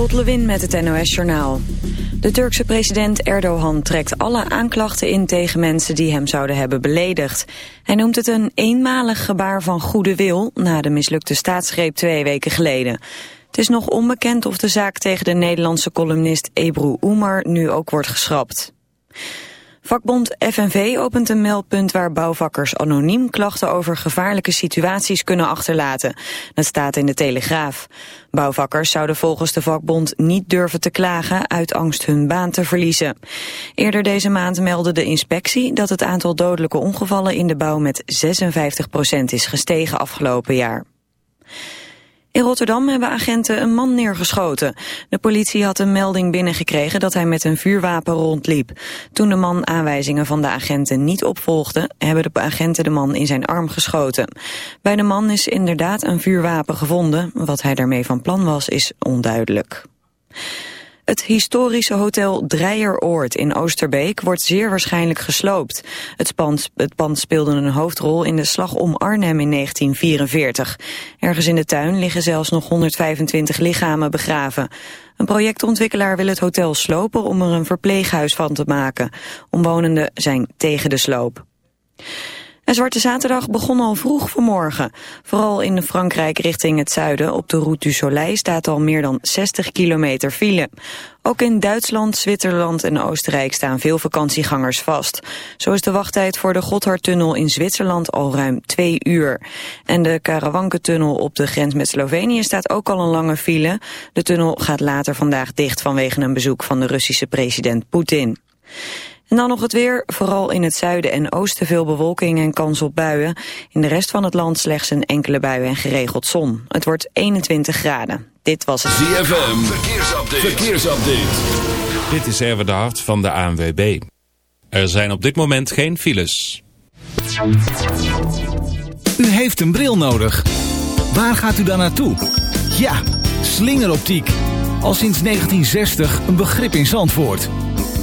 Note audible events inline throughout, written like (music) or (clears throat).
Lot Lewin met het NOS Journaal. De Turkse president Erdogan trekt alle aanklachten in tegen mensen die hem zouden hebben beledigd. Hij noemt het een eenmalig gebaar van goede wil na de mislukte staatsgreep twee weken geleden. Het is nog onbekend of de zaak tegen de Nederlandse columnist Ebru Umar nu ook wordt geschrapt. Vakbond FNV opent een meldpunt waar bouwvakkers anoniem klachten over gevaarlijke situaties kunnen achterlaten. Dat staat in de Telegraaf. Bouwvakkers zouden volgens de vakbond niet durven te klagen uit angst hun baan te verliezen. Eerder deze maand meldde de inspectie dat het aantal dodelijke ongevallen in de bouw met 56% is gestegen afgelopen jaar. In Rotterdam hebben agenten een man neergeschoten. De politie had een melding binnengekregen dat hij met een vuurwapen rondliep. Toen de man aanwijzingen van de agenten niet opvolgde... hebben de agenten de man in zijn arm geschoten. Bij de man is inderdaad een vuurwapen gevonden. Wat hij daarmee van plan was, is onduidelijk. Het historische hotel Dreieroord in Oosterbeek wordt zeer waarschijnlijk gesloopt. Het pand, het pand speelde een hoofdrol in de slag om Arnhem in 1944. Ergens in de tuin liggen zelfs nog 125 lichamen begraven. Een projectontwikkelaar wil het hotel slopen om er een verpleeghuis van te maken. Omwonenden zijn tegen de sloop. En Zwarte Zaterdag begon al vroeg vanmorgen. Vooral in Frankrijk richting het zuiden op de Route du Soleil staat al meer dan 60 kilometer file. Ook in Duitsland, Zwitserland en Oostenrijk staan veel vakantiegangers vast. Zo is de wachttijd voor de Gotthardtunnel in Zwitserland al ruim twee uur. En de Karawanke-tunnel op de grens met Slovenië staat ook al een lange file. De tunnel gaat later vandaag dicht vanwege een bezoek van de Russische president Poetin. En dan nog het weer, vooral in het zuiden en oosten veel bewolking en kans op buien. In de rest van het land slechts een enkele bui en geregeld zon. Het wordt 21 graden. Dit was het ZFM, verkeersupdate. verkeersupdate. Dit is Erwin de Hart van de ANWB. Er zijn op dit moment geen files. U heeft een bril nodig. Waar gaat u dan naartoe? Ja, slingeroptiek. Al sinds 1960 een begrip in Zandvoort.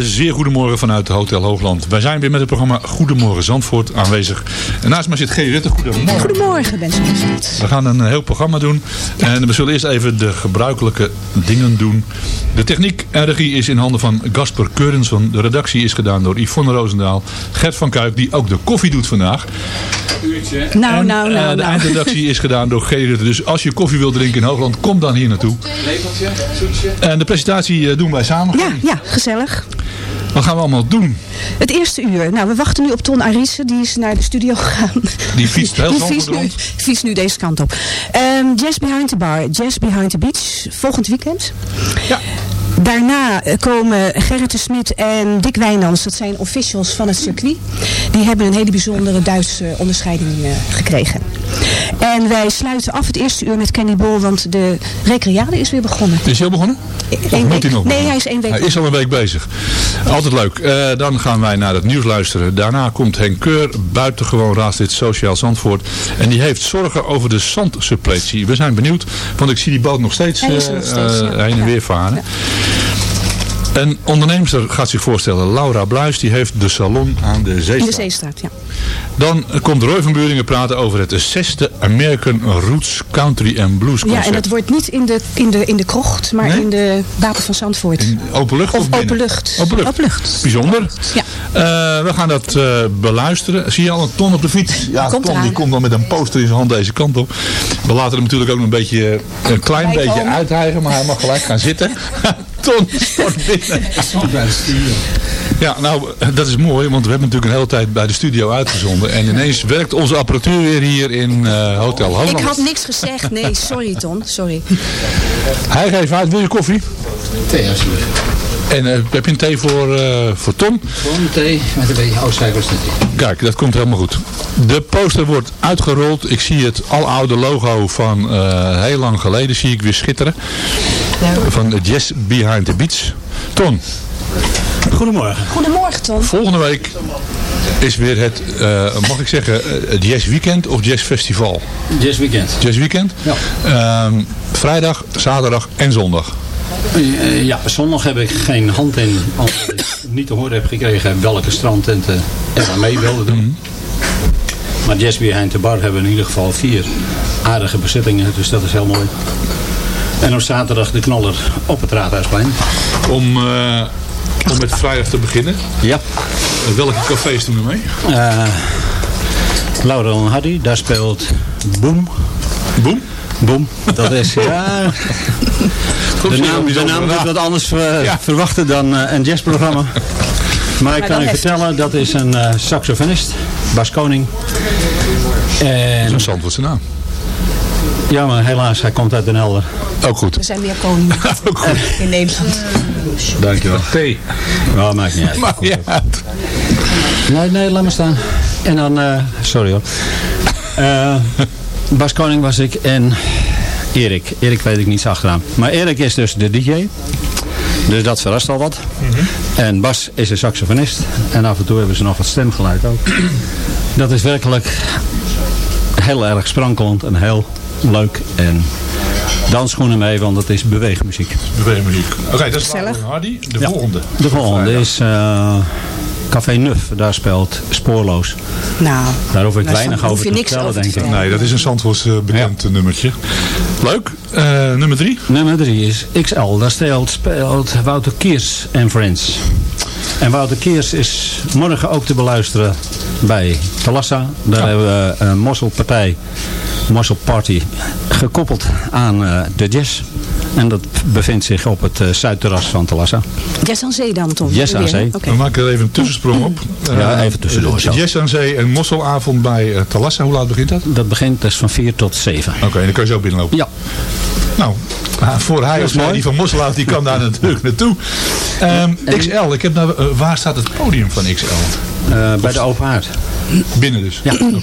Een zeer goedemorgen vanuit Hotel Hoogland. Wij zijn weer met het programma Goedemorgen Zandvoort aanwezig. En naast mij zit G. Rutte. Goedemorgen. Goedemorgen, mensen. We gaan een heel programma doen. En we zullen eerst even de gebruikelijke dingen doen. De techniek en regie is in handen van Gasper Keurensson. De redactie is gedaan door Yvonne Roosendaal. Gert van Kuik, die ook de koffie doet vandaag. Nou, En, nou, eh, nou, de nou. eindredactie is gedaan door G. Rutte. Dus als je koffie wilt drinken in Hoogland, kom dan hier naartoe. En de presentatie eh, doen wij samen. Ja, ja, gezellig. Wat gaan we allemaal doen? Het eerste uur. Nou, we wachten nu op Ton Arissen. Die is naar de studio gegaan. Die fietst heel (laughs) Die fietst nu, fietst nu deze kant op. Ehm, Jazz Behind the Bar. Jazz Behind the Beach. Volgend weekend. Ja. Daarna eh, komen Gerrit de Smit en Dick Wijnands. Dat zijn officials van het circuit. Die hebben een hele bijzondere Duitse onderscheiding eh, gekregen. En wij sluiten af het eerste uur met Kenny Bol. Want de recreade is weer begonnen. Is hij al begonnen? Of Eén moet week- hij nog? Nee, hij is één week Hij is al een week bezig. Altijd leuk. Eh, dan gaan wij naar het nieuws luisteren. Daarna komt Henk Keur, buitengewoon raadslid Sociaal Zandvoort. En die heeft zorgen over de zandsuppletie. We zijn benieuwd, want ik zie die boot nog steeds, nog heen en weer varen. Een onderneemster gaat zich voorstellen, Laura Bluis, die heeft de salon aan de In de Zeestraat. Zeestraat, ja. Dan komt Roy van Buringen praten over het zesde American Roots Country and Blues concert. Ja, en dat wordt niet in de, in de, in de krocht, maar Nee? in de Wapen van Zandvoort. In open lucht of, Of binnen? open lucht. Open lucht. Open lucht. Bijzonder. Ja. Eh, we gaan dat eh, beluisteren. Zie je al een ton op de fiets? Ja, Komt Ton die komt dan met een poster in zijn hand deze kant op. We laten hem natuurlijk ook nog een beetje, een klein Bij beetje uithijgen, maar hij mag gelijk gaan zitten. (laughs) ton stort binnen. Ja, nou, dat is mooi, want we hebben natuurlijk een hele tijd bij de studio uitgezonden. En ineens werkt onze apparatuur weer hier in eh, Hotel Holland. Ik had niks gezegd. Nee, sorry Ton. Sorry. Hij geeft uit, wil je koffie? Thee alsjeblieft. En eh, heb je een thee voor, eh, voor Tom? Gewoon thee met een beetje oudsuikers Kijk, dat komt helemaal goed. De poster wordt uitgerold. Ik zie het aloude logo van eh, heel lang geleden zie ik weer schitteren. Van Jazz Behind the Beach. Ton, Goedemorgen. Goedemorgen Ton. volgende week is weer het, eh, mag ik zeggen, het Jazz Weekend of Jazz Festival? Jazz Weekend. Jazz Weekend? Ja. Ehm, vrijdag, zaterdag en zondag. Eh, ja, zondag heb ik geen hand in, omdat ik niet te horen heb gekregen welke strandtenten er aan mee wilden doen. Maar Jazz Behind the Bar hebben we in ieder geval vier aardige bezittingen, dus dat is heel mooi. En op zaterdag de knaller op het Raadhuisplein. Om, eh, om met vrijdag te beginnen. Ja. Eh, welke cafés doen er mee? Eh Laurel en Hardy, daar speelt Boom. Boom? Boom. Dat is, ja... De naam, de naam moet wat anders ver- Ja. verwachten dan eh, een jazzprogramma. (laughs) Maar ik kan u vertellen, dat is een eh, saxofonist, Bas Koning. En, Een Zandvoortse naam. ja, maar helaas, hij komt uit Den Helder. Ook goed. Er zijn meer koningen (laughs) Ook goed. in Nederland. Dankjewel. Thee. Ja, maakt niet uit. Maakt niet uit. Nee, nee, laat maar staan. En dan, eh, sorry hoor. Eh, Bas Koning was ik en Erik. Erik weet ik niet achteraan. Maar Erik is dus de DJ. Dus dat verrast al wat. En Bas is een saxofonist. En af en toe hebben ze nog wat stemgeluid ook. Dat is werkelijk heel erg sprankelend en heel leuk. En dansschoenen mee, want het is beweegmuziek. Beweegmuziek. Oké, dat is Hardy. De Ja. volgende. De volgende is eh, Café Nuf. Daar speelt Spoorloos. Nou, Daar hoef ik daar weinig over te niks vertellen, over te denk ik. Nee, dat is een Zandvoorts eh, bekend eh, nummertje. Leuk. Eh, nummer drie. Nummer drie is XL. Daar speelt, speelt Wouter Kiers en Friends. En Wouter Kiers is morgen ook te beluisteren bij Talassa. Daar hebben we een mosselpartij, Mosselparty, gekoppeld aan eh, de jazz. En dat bevindt zich op het eh, zuidterras van Talassa. Jazz aan Zee dan, Tom? Jazz aan? Zee. Oké. We maken er even een tussensprong op. Ja, Eh, even tussendoor, eh, zo. Jazz aan Zee en Mosselavond bij Talassa. Hoe laat begint dat? Oké, Dat begint dus van 4 tot 7. dan kan je zo binnenlopen. Ja, Nou, ah, voor hij of die van Mosselavond, die kan daar (laughs) natuurlijk naartoe. Ehm, XL, ik heb nou, waar staat het podium van XL? Eh, bij de open haard. Binnen dus? Ja. Oké.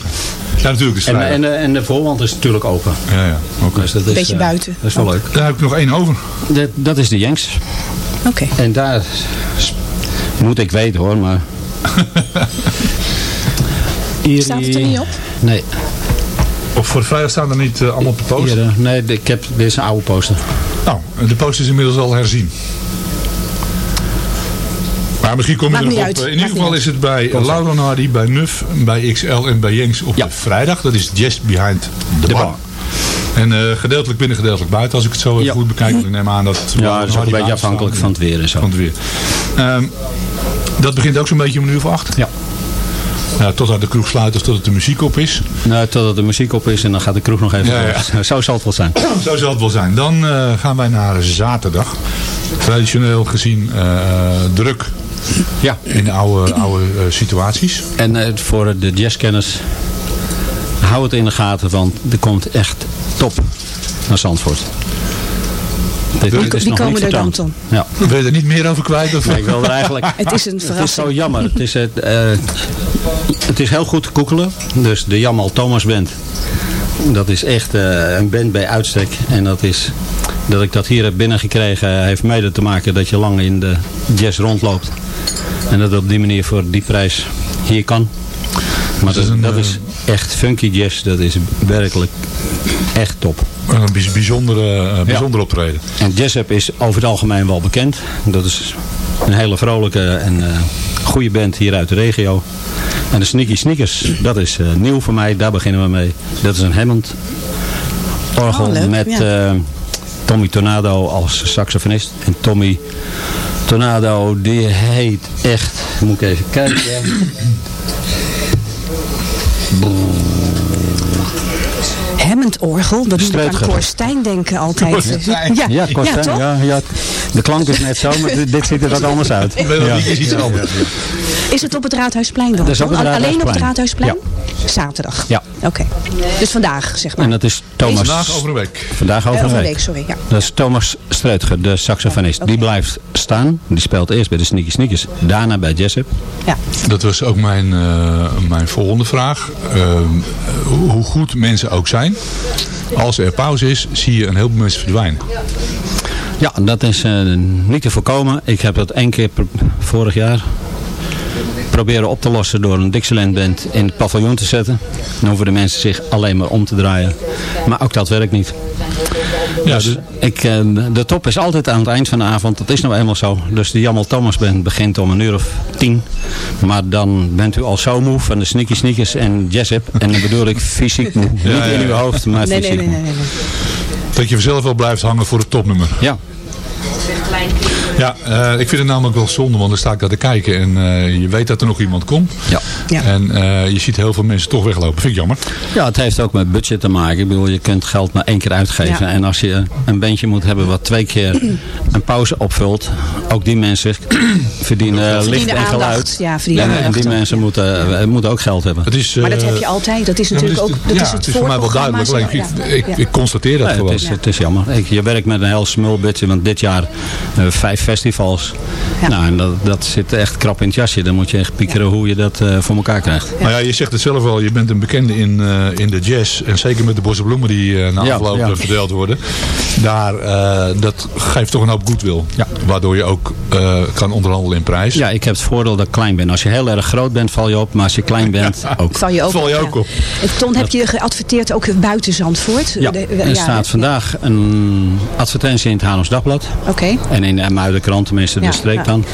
Ja, natuurlijk is En, en, de, en de voorwand is natuurlijk open. Ja, ja. Oké. Dus dat is, Beetje eh, buiten. Dat is wel leuk. Daar heb ik nog één over. Dat, dat is de Jenks. Oké. En daar moet ik weten hoor, maar... Hier, (laughs) Staat het er niet op? Nee. Of voor vrijdag staan er niet eh, allemaal op de post? Hier, eh, nee, ik heb, dit is een oude poster. Nou, de post is inmiddels al herzien. Maar misschien kom je Maakt er uit. op. In Maakt ieder geval is het bij Laura Hardy, bij Nuf, bij XL en bij Jenks op Ja. de vrijdag. Dat is Just Behind the, De bar. bar. En eh, gedeeltelijk binnen, gedeeltelijk buiten. Als ik het zo even Ja. goed bekijk. Want ik neem aan dat... Ja, dat is ook een beetje afhankelijk van het weer en zo. Van het weer. Ehm, dat begint ook zo'n beetje om een uur of acht. Ja. Ja, totdat de kroeg sluit of totdat de muziek op is. Nou, totdat de muziek op is en dan gaat de kroeg nog even Ja, door. Zo zal het wel zijn. (clears throat) Zo zal het wel zijn. Dan eh, gaan wij naar zaterdag. Traditioneel gezien eh, druk Ja. in de oude, oude eh, situaties. En eh, voor de jazzkenners, hou het in de gaten, want er komt echt top naar Zandvoort. Dit, Die, dit is die nog komen niet er dan. Tom. Ja. Wil je er niet meer over kwijt? Of? Nee, ik wil er eigenlijk... (laughs) Het is een Het is verrassing. zo jammer. Het is, het, eh, het is heel goed te koekelen. Dus de Jamal Thomas Band. Dat is echt eh, een band bij uitstek. En dat is... Dat ik dat hier heb binnengekregen heeft mede te maken dat je lang in de jazz rondloopt. En dat het op die manier voor die prijs hier kan. Maar Dat is dat, een, dat eh, is echt funky jazz. Dat is werkelijk echt top. Een bijz- bijzondere, eh, bijzonder optreden. En Jessup is over het algemeen wel bekend. Dat is een hele vrolijke en eh, goede band hier uit de regio. En de Sneaky Sneakers, dat is eh, nieuw voor mij. Daar beginnen we mee. Dat is een Hammond orgel Oh, met ja. eh, Tommy Tornado als saxofonist. En Tommy Tornado, die heet echt... Moet ik even kijken. Hammond orgel, dat moet ik aan. Korstijn denken altijd. Ja, Ja, ja, de klank is net zo, maar dit, ziet er wat anders uit. Ik weet nog Ja. niet, is iets anders. Is het op het Raadhuisplein dan? Dat is op het Tom? Alleen op het Raadhuisplein. Zaterdag? Ja. Oké. Dus vandaag, zeg maar. En dat is Thomas... Vandaag over een week. Vandaag over Eh, een over een week. week, sorry. Ja. Dat is Thomas Streutger, de saxofonist. Die blijft staan. Die speelt eerst bij de Sneaky Sneakers. Daarna bij Jessup. ja. Dat was ook mijn, eh, mijn volgende vraag. Ehm, hoe goed mensen ook zijn. Als er pauze is, zie je een heleboel mensen verdwijnen. Ja, dat is eh, niet te voorkomen. Ik heb dat één keer pro- vorig jaar proberen op te lossen door een Dixieland band in het paviljoen te zetten. Dan hoeven de mensen zich alleen maar om te draaien. Maar ook dat werkt niet. Ja, dus dus- ik, eh, de top is altijd aan het eind van de avond. Dat is nou eenmaal zo. Dus de Jamal Thomas band begint om een uur of tien. Maar dan bent u al zo moe van de Sneaky Sneakers en Jessup. En dan bedoel ik fysiek moe. Niet ja, in uw hoofd, maar Nee, fysiek nee, nee, moe. nee, nee. Dat je vanzelf wel blijft hangen voor het topnummer. Ja, Ja, eh, ik vind het namelijk wel zonde, want dan sta ik daar te kijken en eh, je weet dat er nog iemand komt. ja. Ja. En eh, je ziet heel veel mensen toch weglopen. Vind ik jammer. Ja, het heeft ook met budget te maken. Ik bedoel, je kunt geld maar één keer uitgeven. Ja. En als je een bandje moet hebben wat twee keer een pauze opvult. Ook die mensen (clears throat) verdienen licht en geluid. aandacht. Ja, verdienen En, die mensen moeten, moeten ook geld hebben. Het is, Maar dat heb je altijd. Dat is natuurlijk ook dat ja, is het, het is voor mij wel duidelijk. Alleen, ik, ik, ik constateer dat Nee, gewoon. het, is, het is jammer. Ik, je werkt met een heel small budget. Want dit jaar vijf festivals. Ja. Nou, en dat, dat zit echt krap in het jasje. Dan moet je echt piekeren hoe je dat eh, voor elkaar krijgt. Nou ja, je zegt het zelf al, je bent een bekende in, eh, in de jazz. En zeker met de bosse bloemen die eh, na afloop ja. verdeeld worden. Daar, eh, dat geeft toch een hoop goodwill. Ja. Waardoor je ook eh, kan onderhandelen in prijs. Ja, ik heb het voordeel dat ik klein ben. Als je heel erg groot bent, val je op. Maar als je klein bent, ook. Val je ook, Val je op, ook ja. op. En Ton, heb je geadverteerd ook buiten Zandvoort? Ja, De- er staat vandaag een advertentie in het Haarlems Dagblad. Oké. En in de krant, tenminste de Ja, streek dan.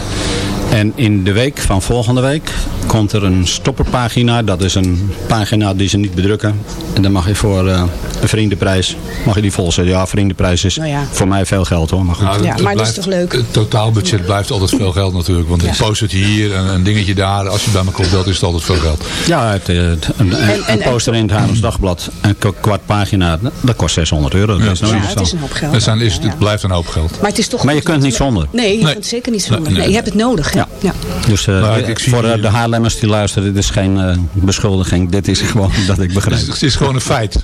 En in de week van volgende week komt er een stopperpagina. Dat is een pagina die ze niet bedrukken. En dan mag je voor eh, een vriendenprijs, mag je die volzetten. Ja, vriendenprijs is Nou ja. voor mij veel geld hoor. Maar goed. Nou, Ja, het maar dat is blijft- toch leuk? Het totaalbudget blijft altijd veel geld natuurlijk. Want een postertje hier en een dingetje daar. Als je bij elkaar opbelt is het altijd veel geld. Ja, het, eh, het- een, een- En- en- een poster in het Haarlems Dagblad. Een kwart pagina, dat kost 600 euro. Dat Ja, is nou Ja, het is een hoop geld. Het, zijn, is, Ja, ja. het blijft een hoop geld. Maar het is toch Maar je kunt dat- niet zonder. Nee, je Nee. kunt zeker niet zonder. nee. Nee, je hebt het nodig. Ja. Ja. Dus eh, Maar ik zie voor eh, de Haarlemmers die luisteren, dit is geen eh, beschuldiging. Dit is gewoon dat ik Het begrijp. is, het is gewoon een feit.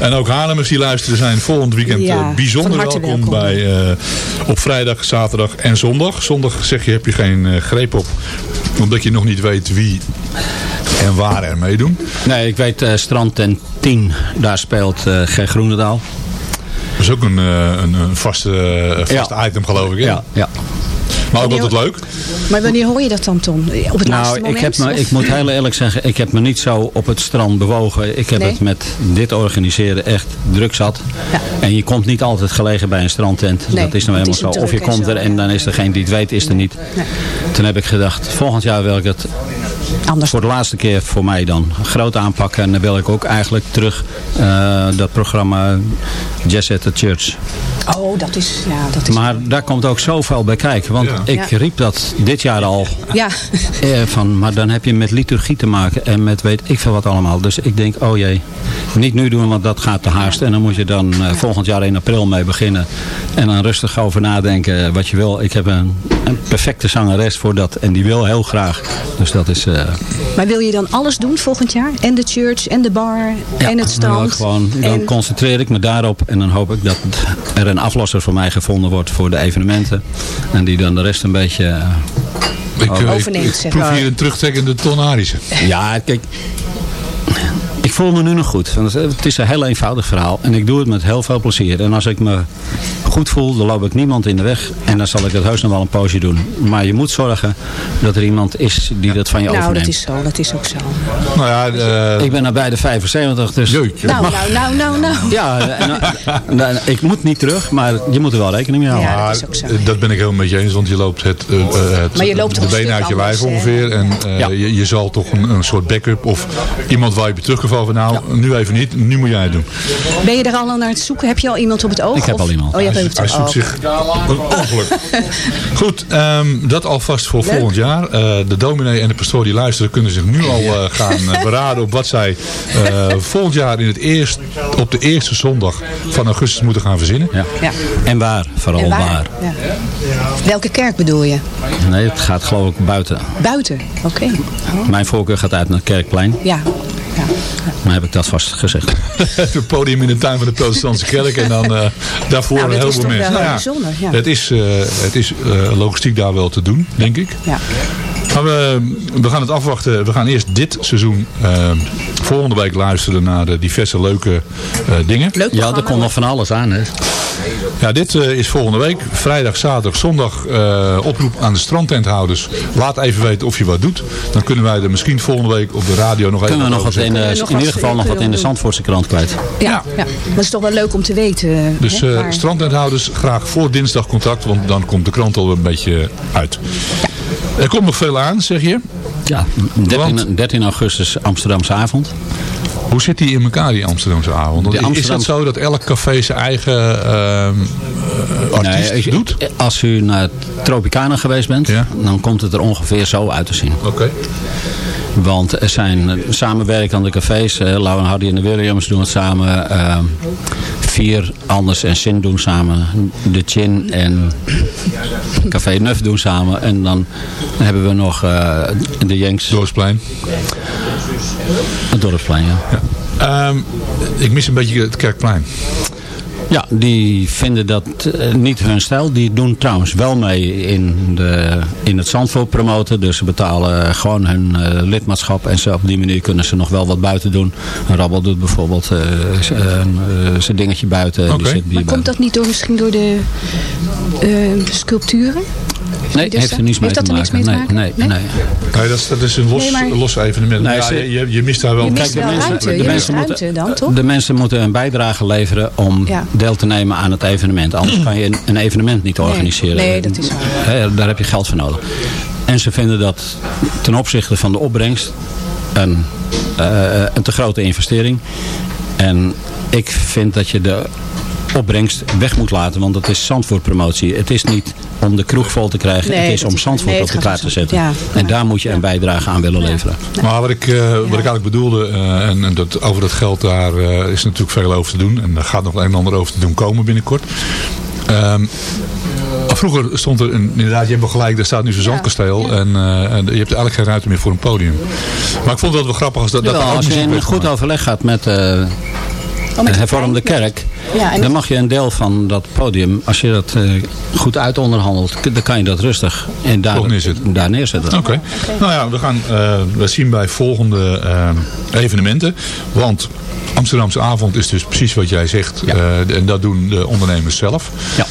En ook Haarlemmers die luisteren zijn volgend weekend Ja, bijzonder welkom, welkom. bij eh, op vrijdag, zaterdag en zondag. Zondag zeg je heb je geen eh, greep op, omdat je nog niet weet wie en waar er meedoen. Nee, ik weet eh, Strand ten 10, daar speelt eh Ger Groenendaal. Dat is ook een, eh, een, een vaste, vast Ja. item geloof ik. hè? Ja, ja. Maar ook altijd leuk. Maar wanneer hoor je dat dan, Tom? Op het laatste Nou, moment? ik, heb me, of? ik moet heel eerlijk zeggen, ik heb me niet zo op het strand bewogen. Ik heb Nee? het met dit organiseren echt druk zat. Ja. En je komt niet altijd gelegen bij een strandtent. Nee, dat is nou het helemaal is zo. Of je komt zo, er en ja. dan is degene die het weet, is er niet. Nee. Toen heb ik gedacht, volgend jaar wil ik het Anders. voor de laatste keer voor mij dan groot aanpakken. En dan wil ik ook eigenlijk terug eh, dat programma Jazz at the Church. Oh, dat is... Ja, dat is... Maar daar komt ook zoveel bij kijken. Want Ja. Ik Ja. riep dat dit jaar al. Ja, Eh, van, maar dan heb je met liturgie te maken en met weet ik veel wat allemaal. Dus ik denk, oh jee, niet nu doen, want dat gaat te haast. En dan moet je dan eh, volgend jaar in april mee beginnen. En dan rustig over nadenken wat je wil. Ik heb een, een perfecte zangeres voor dat en die wil heel graag. Dus dat is... eh, maar wil je dan alles doen volgend jaar? En de church, en de bar, ja, en het dan, strand? gewoon, dan en... concentreer ik me daarop en dan hoop ik dat er een aflosser voor mij gevonden wordt voor de evenementen. En die dan de rest een beetje... eh, Ik, eh, ik, Overneemt, ik zeg proef hier een terugtrekkende tonarische. Ja, kijk. Ik voel me nu nog goed. Want het is een heel eenvoudig verhaal. En ik doe het met heel veel plezier. En als ik me goed voel, dan loop ik niemand in de weg. En dan zal ik het heus nog wel een poosje doen. Maar je moet zorgen dat er iemand is die dat van je Nou, overneemt. dat is zo. Dat is ook zo. Nou ja, eh, Ik ben nabij de 75, dus... Nou, nou, nou, nou, nou. Ja, en, eh, nou, ik moet niet terug, maar je moet er wel rekening mee houden. Ja, dat is ook zo. eh, dat ben ik helemaal met je eens, want je loopt het, eh, het Maar je loopt de benen uit je lijf ongeveer. En eh, Ja. je, je zal toch een, een soort backup of iemand waar je bij teruggevallen van nou, nu even niet, nu moet jij het doen. Ben je er al aan het zoeken? Heb je al iemand op het oog? Ik heb of- al iemand. Oh, je Hij, zoekt oog. zich een ongeluk. (laughs) Goed, ehm, dat alvast voor volgend jaar. Eh, de dominee en de pastoor die luisteren kunnen zich nu al eh, gaan eh, beraden op wat zij eh, volgend jaar in het eerst, op de eerste zondag van augustus moeten gaan verzinnen. Ja. Ja. En waar, vooral En waar. waar? Ja. Welke kerk bedoel je? Nee, het gaat geloof ik buiten. Buiten. Oké. Mijn voorkeur gaat uit naar het Kerkplein. Ja. Ja. Maar heb ik dat vast gezegd. (laughs) het podium in de tuin van de protestantse kerk en dan eh, daarvoor Nou, een dat is heleboel toch mensen. wel Nou bijzonder, ja. Het is, eh, het is eh, logistiek daar wel te doen, denk ik. ja. Maar we, we gaan het afwachten. We gaan eerst dit seizoen eh, volgende week luisteren naar de diverse leuke eh, dingen. Leuk Ja, er komt nog van alles aan. Hè. Ja, dit eh, is volgende week. Vrijdag, zaterdag, zondag eh, oproep aan de strandtenthouders. Laat even weten of je wat doet. Dan kunnen wij er misschien volgende week op de radio nog even Kunnen we nog over wat in, nog in ieder geval nog wat in de Zandvoortse krant kwijt. Ja, ja. Dat is toch wel leuk om te weten. Dus hè, eh strandtenthouders graag voor dinsdag contact. Want dan komt de krant al een beetje uit. Er komt nog veel aan, zeg je. Ja, 13, 13 augustus Amsterdamse avond. Hoe zit die in elkaar, die Amsterdamse avond? Want Is dat zo dat elk café zijn eigen eh, artiest Nee, doet? Als u naar Tropicana geweest bent, Ja. dan komt het er ongeveer zo uit te zien. Oké. Want er zijn eh, samenwerkende cafés. Uh, Lau en Hardy en de Williams doen het samen. eh, vier Anders en Sin doen samen. De Chin en Café Nuf doen samen. En dan hebben we nog eh, de Jenks. Dorpsplein. Het Dorpsplein, ja. Ehm, ik mis een beetje het Kerkplein. Ja, die vinden dat eh, niet hun stijl. Die doen trouwens wel mee in, de, in het Zandvoort promoten. Dus ze betalen gewoon hun eh, lidmaatschap. En ze, op die manier kunnen ze nog wel wat buiten doen. Een Rabbel doet bijvoorbeeld eh, zijn dingetje buiten. Oké. Die zit Maar komt dat niet door, misschien door de eh, sculpturen? Nee, Dus heeft er dat- niets mee heeft te dat er maken. niks mee te nee, maken? nee, Nee? nee. Nee, dat is, dat is een los, Nee, maar- los evenement. Nee, ja, je, je, je mist daar wel... Je Kijk, mist wel mensen- ruimte. de mensen ruimte moeten- dan, toch? De mensen moeten een bijdrage leveren om Ja. deel te nemen aan het evenement. Anders kan je een, een evenement niet organiseren. Nee, dat is waar. Hè, daar heb je geld voor nodig. En ze vinden dat ten opzichte van de opbrengst een, eh, een te grote investering. En ik vind dat je de opbrengst weg moet laten. Want het is Zandvoort promotie. Het is niet om de kroeg vol te krijgen. Nee, het is dat om Zandvoort nee, op de kaart te zetten. Ja. En daar moet je een bijdrage aan willen leveren. Maar wat ik, eh, wat ik eigenlijk bedoelde, eh, en, en dat, over dat geld daar eh, is natuurlijk veel over te doen. En daar gaat nog een en ander over te doen komen binnenkort. Ehm, vroeger stond er, een, inderdaad, je hebt wel gelijk, daar staat nu zo'n zandkasteel. En, eh, en je hebt eigenlijk geen ruimte meer voor een podium. Maar ik vond het wel grappig als dat, dat als je in goed overleg gaat met, eh, De hervormde kerk, Ja, en dan mag je een deel van dat podium, als je dat eh, goed uitonderhandelt, dan kan je dat rustig en daar, neerzetten. daar neerzetten. Oké. Nou ja, we gaan eh, we zien bij volgende eh, evenementen. Want Amsterdamse avond is dus precies wat jij zegt. Ja. eh, en dat doen de ondernemers zelf. Ja.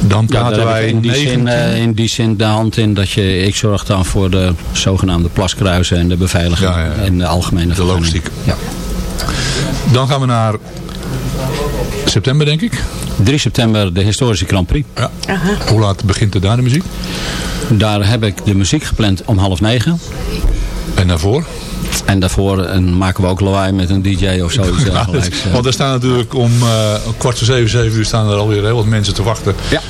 Dan Ja, praten heb wij in die, zin, 19. in die zin de hand in dat je, ik zorg dan voor de zogenaamde plaskruisen en de beveiliging Ja, ja, ja. en de algemene de logistiek. Ja. Dan gaan we naar september, denk ik. 3 september de historische Grand Prix. Ja. Hoe laat begint er daar de muziek? Daar heb ik de muziek gepland om half negen. En daarvoor? En daarvoor eh, maken we ook lawaai met een DJ of zoiets (laughs) Ja, dergelijks. dat- want er staan natuurlijk om eh, kwart voor zeven, zeven uur staan er alweer heel wat mensen te wachten Ja.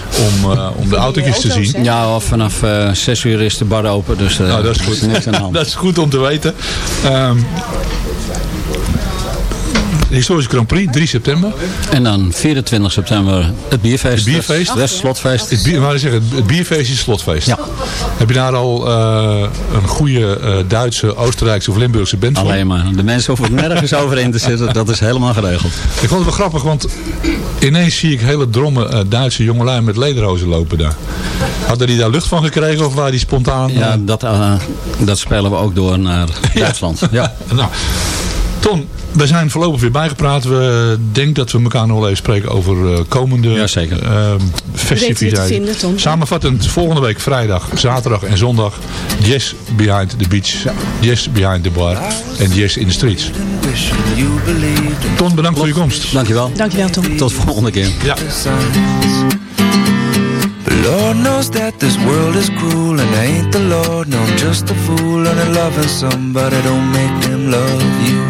om, eh, om de autootjes te zien. Ja, of vanaf eh 6 uur is de bar open, dus eh Nou, dat is goed. niks aan de hand. (laughs) dat is goed om te weten. Ehm, de historische Grand Prix, 3 september. En dan 24 september het bierfeest. Het bierfeest. Het slotfeest. Het, bier, maar het- bierfeest is slotfeest. Ja. Heb je daar al eh, een goede eh, Duitse, Oostenrijkse of Limburgse band voor? Alleen maar. De mensen hoeven nergens over in te zitten. Dat is helemaal geregeld. Ik vond het wel grappig, want ineens zie ik hele drommen eh, Duitse jongelui met lederhozen lopen daar. Hadden die daar lucht van gekregen of waren die spontaan? Ja, dat, dat spelen we ook door naar (laughs) Duitsland. Ja. Nou, we zijn voorlopig weer bijgepraat. We denken dat we elkaar nog wel even spreken over eh, komende Jazeker. eh, festiviteiten. vinden, Ton? Samenvattend, volgende week vrijdag, zaterdag en zondag. Jazz Behind the Beach, Jazz Behind the Bar en Jazz in the Streets. Ton, bedankt voor je komst. Dankjewel. Dankjewel Tom. Tot de volgende keer. Ja. The Lord knows that this world is cruel And I ain't the Lord, no, I'm just a fool And I'm loving somebody don't make them love you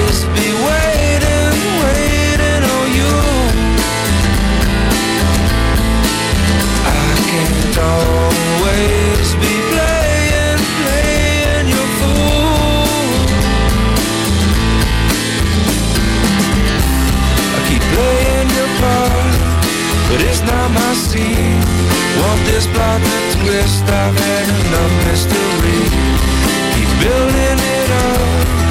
but it's not my scene. Want this plot to twist? I've had enough mystery. Keep building it up,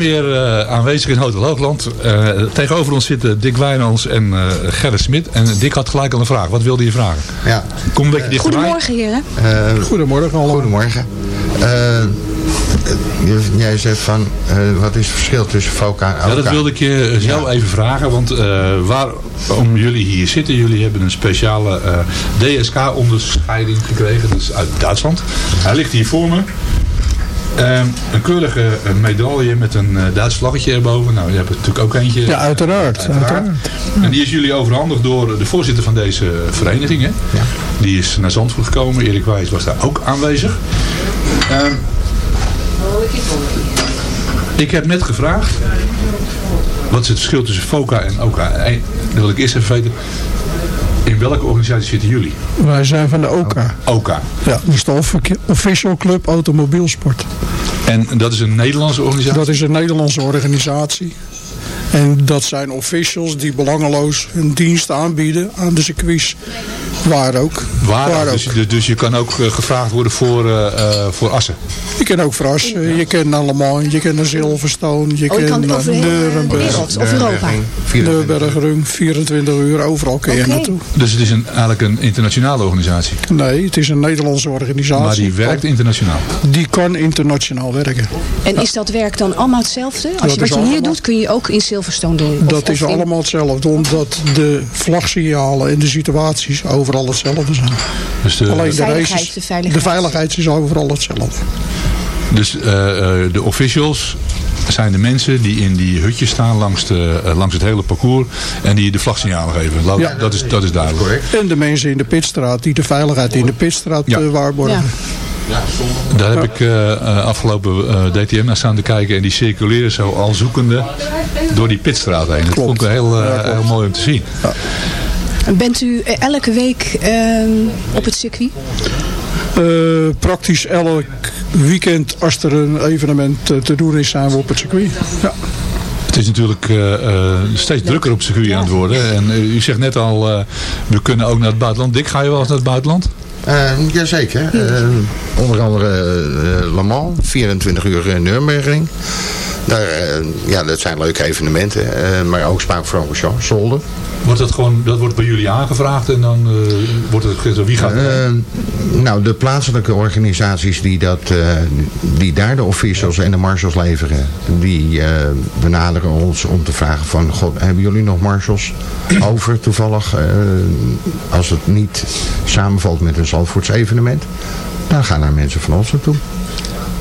weer eh, aanwezig in Hotel Hoogland. Eh, tegenover ons zitten Dick Wijnands en eh Gerrit Smit. En Dick had gelijk al een vraag. Wat wilde je vragen? Ja. Kom een beetje dichterbij. Goedemorgen heren. Eh, Goedemorgen allemaal. Goedemorgen. Eh, jij zegt van, wat is het verschil tussen VOCA en Ja, dat OCA? wilde ik je zo even vragen. Want eh, waarom jullie hier zitten. Jullie hebben een speciale eh, DSK-onderscheiding gekregen. Dat is uit Duitsland. Hij ligt hier voor me. Ehm, een keurige eh, medaille met een eh, Duits vlaggetje erboven. Nou, je hebt er natuurlijk ook eentje. Ja, uiteraard. uiteraard. En die is jullie overhandigd door de voorzitter van deze vereniging. Hè? Die is naar Zandvoort gekomen. Erik Wijs was daar ook aanwezig. Ehm, Ik heb net gevraagd, wat is het verschil tussen FOCA en OKA? En dan wil ik eerst even weten, in welke organisatie zitten jullie? Wij zijn van de OKA. OKA. Ja, dat is de Off- Official Club Automobielsport. En dat is een Nederlandse organisatie? Dat is een Nederlandse organisatie. En dat zijn officials die belangeloos hun dienst aanbieden aan de circuits. Waar ook. Waar, Waar dus, dus, dus je kan ook eh, gevraagd worden voor, eh, eh, voor Assen? Je kent ook Frassen, je kent allemaal, je kent de Silverstone, je Oh, je kan over Nuremberg. of Europa. Nuremberg, 24 uur, overal kun je Oké. naartoe. Dus het is een, eigenlijk een internationale organisatie? Nee, het is een Nederlandse organisatie. Maar die werkt internationaal? Die kan internationaal werken. En is dat werk dan allemaal hetzelfde? Als Dat je, wat je hier allemaal- doet, kun je ook in Silverstone doen? Of- Dat is allemaal hetzelfde, omdat de vlagsignalen en de situaties overal hetzelfde zijn. Dus de, Alleen de, Veiligheid, races, de veiligheid. de veiligheid is overal hetzelfde. Dus eh, eh, de officials zijn de mensen die in die hutjes staan langs, de, eh, langs het hele parcours en die de vlagsignalen geven. Laat- Ja. dat, is, dat is duidelijk. En de mensen in de pitstraat die de veiligheid in de pitstraat Ja. waarborgen. Daar heb ik afgelopen DTM naar staan te kijken en die circuleren zo al zoekende door die pitstraat heen. Dat vond ik heel, heel mooi om te zien. Bent u eh, elke week ehm, op het circuit? Eh, praktisch elk weekend als er een evenement eh, te doen is, zijn we op het circuit. Ja. Het is natuurlijk eh, eh, steeds drukker op het circuit aan het worden. En eh, u zegt net al, eh, we kunnen ook naar het buitenland. Dick, ga je wel eens naar het buitenland? Eh, jazeker. Eh, onder andere eh, Le Mans, 24 uur uh, Nürburgring. Daar, eh, ja, dat zijn leuke evenementen. eh, maar ook Spa-Francorchamps, Zolder. Wordt dat gewoon, dat wordt bij jullie aangevraagd en dan eh, wordt het gezegd, wie gaat nou, de plaatselijke organisaties die, dat, die daar de officials en de marshals leveren, die benaderen ons om te vragen van, god, hebben jullie nog marshals (clears throat) over toevallig? als het niet samenvalt met een Zandvoorts evenement, dan gaan daar mensen van ons naartoe.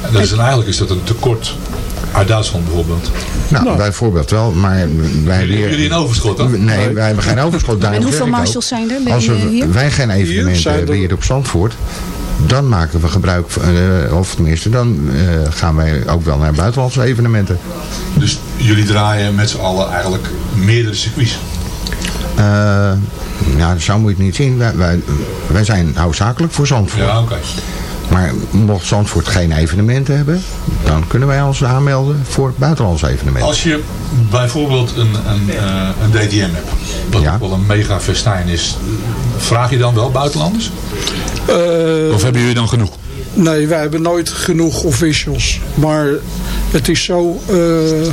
En dat is, en eigenlijk is dat een tekort uit Duitsland bijvoorbeeld. Nou, bijvoorbeeld wel, maar wij Jullie, weer... jullie een overschot dan? Nee, wij hebben geen overschot. daarom En hoeveel marshals zijn er Als we, eh, hier? wij geen evenementen er- hebben hier op Zandvoort, dan maken we gebruik van, eh, of tenminste, dan eh, gaan wij ook wel naar buitenlandse evenementen. Dus jullie draaien met z'n allen eigenlijk meerdere circuits. Eh, ja, zo moet je het niet zien. Wij, wij, wij zijn hoofdzakelijk voor Zandvoort. Ja, oké. Maar mocht Zandvoort geen evenementen hebben, dan kunnen wij ons aanmelden voor buitenlandse evenementen. Als je bijvoorbeeld een, een, eh, een DTM hebt, wat Ja. ook wel een mega festijn is, vraag je dan wel buitenlanders? Eh, Of hebben jullie dan genoeg? Nee, wij hebben nooit genoeg officials. Maar het is zo eh,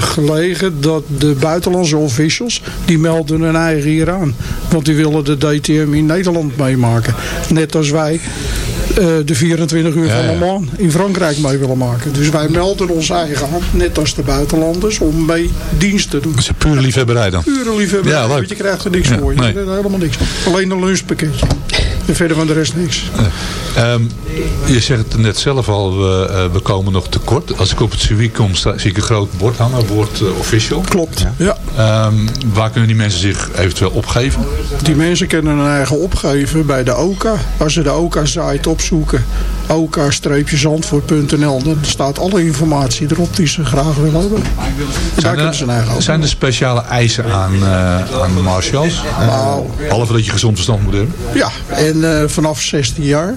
gelegen dat de buitenlandse officials... die melden hun eigen hier aan. Want die willen de DTM in Nederland meemaken. Net als wij de 24 uur Ja, van Le ja. Mans in Frankrijk mee willen maken. Dus wij melden ons eigen aan, net als de buitenlanders... om mee dienst te doen. Dat is een pure liefhebberij dan. Pure liefhebber, Ja, leuk. want je krijgt er niks Ja, voor. Je nee. krijgt er helemaal niks. Alleen een lunchpakketje. En verder van de rest niks. Ehm, je zegt het net zelf al, we, eh, we komen nog tekort. Als ik op het circuit kom, sta- zie ik een groot bord hangen, woord eh, official. Klopt, ja. Ehm, waar kunnen die mensen zich eventueel opgeven? Die mensen kunnen hun eigen opgeven bij de OKA. Als ze de OKA-site opzoeken, oka-zandvoort.nl, dan staat alle informatie erop die ze graag willen hebben. Zijn er, eigen zijn er speciale eisen aan, eh aan marshals? Nou. Behalve dat je gezond verstand moet hebben. Ja, en eh, vanaf 16 jaar.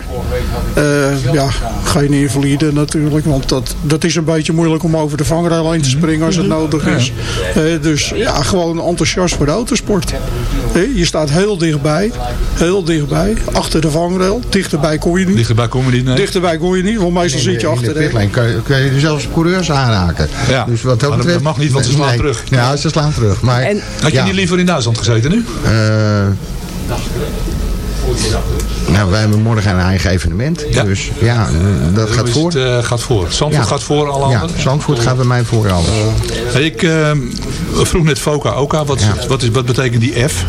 eh, ja, geen invalide natuurlijk. Want dat, dat is een beetje moeilijk om over de vangrail heen te springen als het nodig is. Eh, dus ja, gewoon enthousiast voor de autosport. Eh, je staat heel dichtbij. Heel dichtbij. Achter de vangrail. Dichterbij kon je niet. Dichterbij komen die niet. Nee. Dichterbij kon je niet, want meestal zit je in achter de... pitlane kun je, kun je zelfs coureurs aanraken. Ja, Dus wat dat maar dat betreft, mag niet, want ze slaan Nee. terug. Ja, ze slaan terug. Maar, En- Had je ja, niet liever in Duitsland gezeten nu? eh, nou, wij hebben morgen een eigen evenement. Ja. Dus ja, eh, dat gaat voor. Het, eh, gaat voor. Zandvoort Ja. gaat voor alle Ja, anderen? Zandvoort gaat bij mij voor alles. Hey, ik eh, vroeg net FOCA, OKA. Wat, Ja. wat, is, wat betekent die F?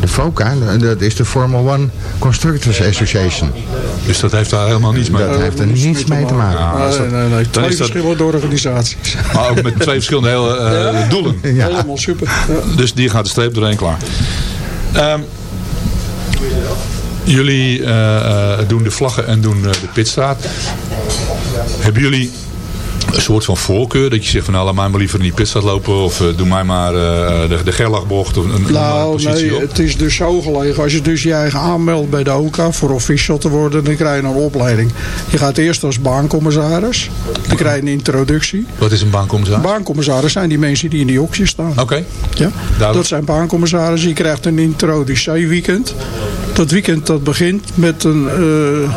De FOCA, dat is de Formula One Constructors Association. Dus dat heeft daar helemaal niets mee. Dat heeft er niets mee te maken. Nee, dat- nee, nee. dan Twee is dat- verschillende organisaties. (laughs) Maar ook met twee verschillende hele, eh, doelen. Ja. Helemaal super. Ja. Dus die gaat de streep doorheen klaar. Ehm, jullie eh, eh, doen de vlaggen en doen eh, de pitstraat. Hebben jullie een soort van voorkeur? Dat je zegt van nou laat mij maar liever in die pitstraat lopen of eh, doe mij maar eh, de, de gerlachbocht of een, een Nou, positie nee, op? het is dus zo gelegen. Als je dus je eigen aanmeldt bij de OKA voor official te worden, dan krijg je een opleiding. Je gaat eerst als baankommissaris. Dan krijg je een introductie. Wat is een baankommissaris? Baankommissaris zijn die mensen die in die hokjes staan. Oké. Ja, Duidelijk. dat zijn baancommissarissen. Je krijgt een introductieweekend. Dat weekend dat begint met een, eh,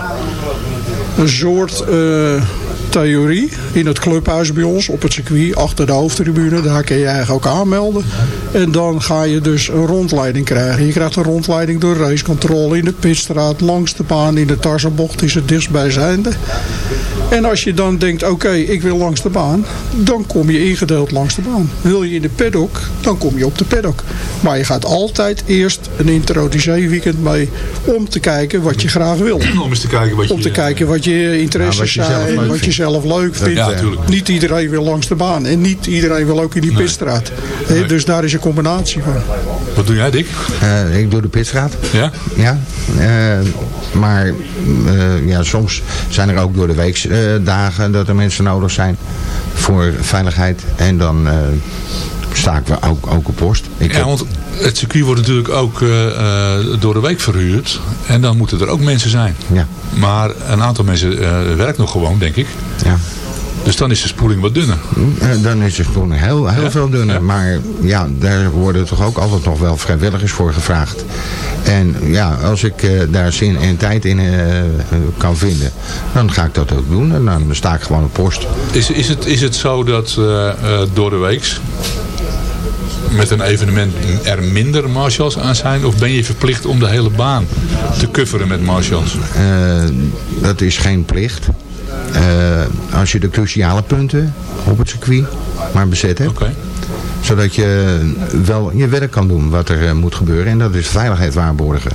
een soort theorie in het clubhuis bij ons op het circuit achter de hoofdtribune. Daar kun je eigenlijk ook aanmelden. En dan ga je dus een rondleiding krijgen. Je krijgt een rondleiding door racecontrole in de pitstraat, langs de baan, in de Tarzanbocht is het dichtstbijzijnde. En als je dan denkt, oké, ik wil langs de baan, dan kom je ingedeeld langs de baan. Wil je in de paddock, dan kom je op de paddock. Maar je gaat altijd eerst een introductieweekend mee om te kijken wat je graag wil. (clears throat) Om eens te kijken wat je... Om te kijken wat je interesses Ja, wat je zelf zijn, leuk wat je. Zelf leuk vindt. Ja, niet iedereen wil langs de baan en niet iedereen wil ook in die pitstraat. Hè, Dus daar is een combinatie van. Wat doe jij Dick? Eh, ik doe de pitstraat. Ja? Ja, eh, maar eh, ja, soms zijn er ook door de week eh, dagen dat er mensen nodig zijn voor veiligheid. En dan sta ik wel ook, ook op post. Ik Ja, heb- want het circuit wordt natuurlijk ook eh, eh, door de week verhuurd. En dan moeten er ook mensen zijn. ja, Maar een aantal mensen eh, werkt nog gewoon, denk ik. ja. Dus dan is de spoeling wat dunner. Dan is het gewoon heel, heel Ja? veel dunner. Ja. Maar ja, daar worden toch ook altijd nog wel vrijwilligers voor gevraagd. En ja, als ik daar zin en tijd in kan vinden, dan ga ik dat ook doen. En dan sta ik gewoon op post. Is, is, het, is het zo dat door de weeks met een evenement er minder marshals aan zijn? Of ben je verplicht om de hele baan te coveren met marshals? Eh, dat is geen plicht. Eh, als je de cruciale punten op het circuit maar bezet hebt. Oké. Zodat je wel je werk kan doen wat er eh, moet gebeuren. En dat is veiligheid waarborgen.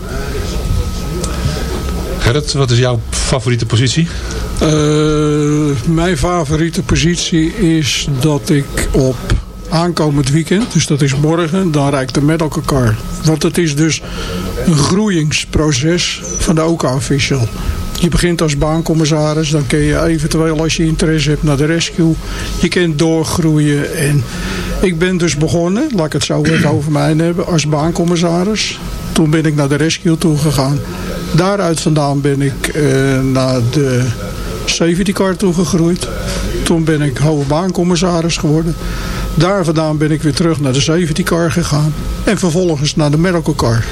Gerrit, wat is jouw favoriete positie? Eh, mijn favoriete positie is dat ik op aankomend weekend, dus dat is morgen, dan rijdt de met elkaar. Want het is dus een groeingsproces van de OK-official. Je begint als baankommissaris, dan kun je eventueel als je interesse hebt naar de rescue. Je kunt doorgroeien en ik ben dus begonnen, laat ik het zo even over mij hebben, als baankommissaris. Toen ben ik naar de rescue toe gegaan. Daaruit vandaan ben ik eh, naar de safety car toegegroeid. Toen ben ik hoofdbaancommissaris geworden. Daar vandaan ben ik weer terug naar de safety car gegaan. En vervolgens naar de medical car.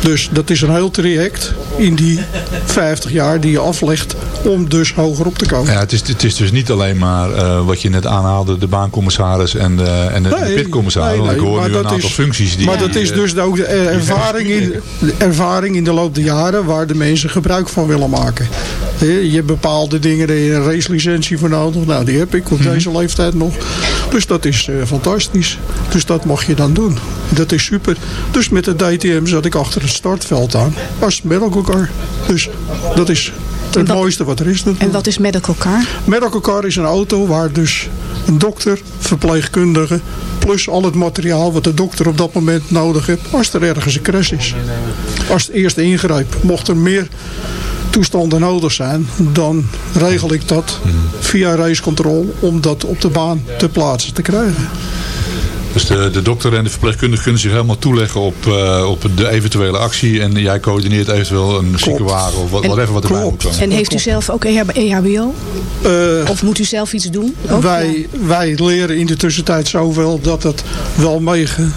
Dus dat is een heel traject in die 50 jaar die je aflegt om dus hoger op te komen. Ja, het, is, het is dus niet alleen maar eh, wat je net aanhaalde, de baankommissaris en de, en de, de Nee, pitcommissaris. nee, ik hoor nu een aantal is- functies die... Maar dat is dus ook de eh, ervaring in, de (laughs) ervaring in de loop der jaren waar de mensen gebruik van willen maken. Je hebt bepaalde dingen, daar je een racelicentie voor nodig. Nou, die heb ik op deze leeftijd nog. Dus dat is eh, fantastisch. Dus dat mag je dan doen. Dat is super. Dus met de DTM zat ik achter het startveld aan. Als medical car. Dus dat is het wat- mooiste wat er is. En wat is medical car? Medical car is een auto waar dus een dokter, verpleegkundige... plus al het materiaal wat de dokter op dat moment nodig heeft... als er ergens een crash is. Als het eerste ingrijp, mocht er meer toestanden nodig zijn... dan regel ik dat via racecontrol om dat op de baan te plaatsen te krijgen. Dus de, de dokter en de verpleegkundige kunnen zich helemaal toeleggen op, eh, op de eventuele actie. En jij coördineert eventueel een ziekenwagen of wat, En- whatever wat erbij klopt. moet komen. En heeft u zelf ook EH EHBO? Eh, Of moet u zelf iets doen? Ook, wij, wij leren in de tussentijd zoveel dat het wel meege-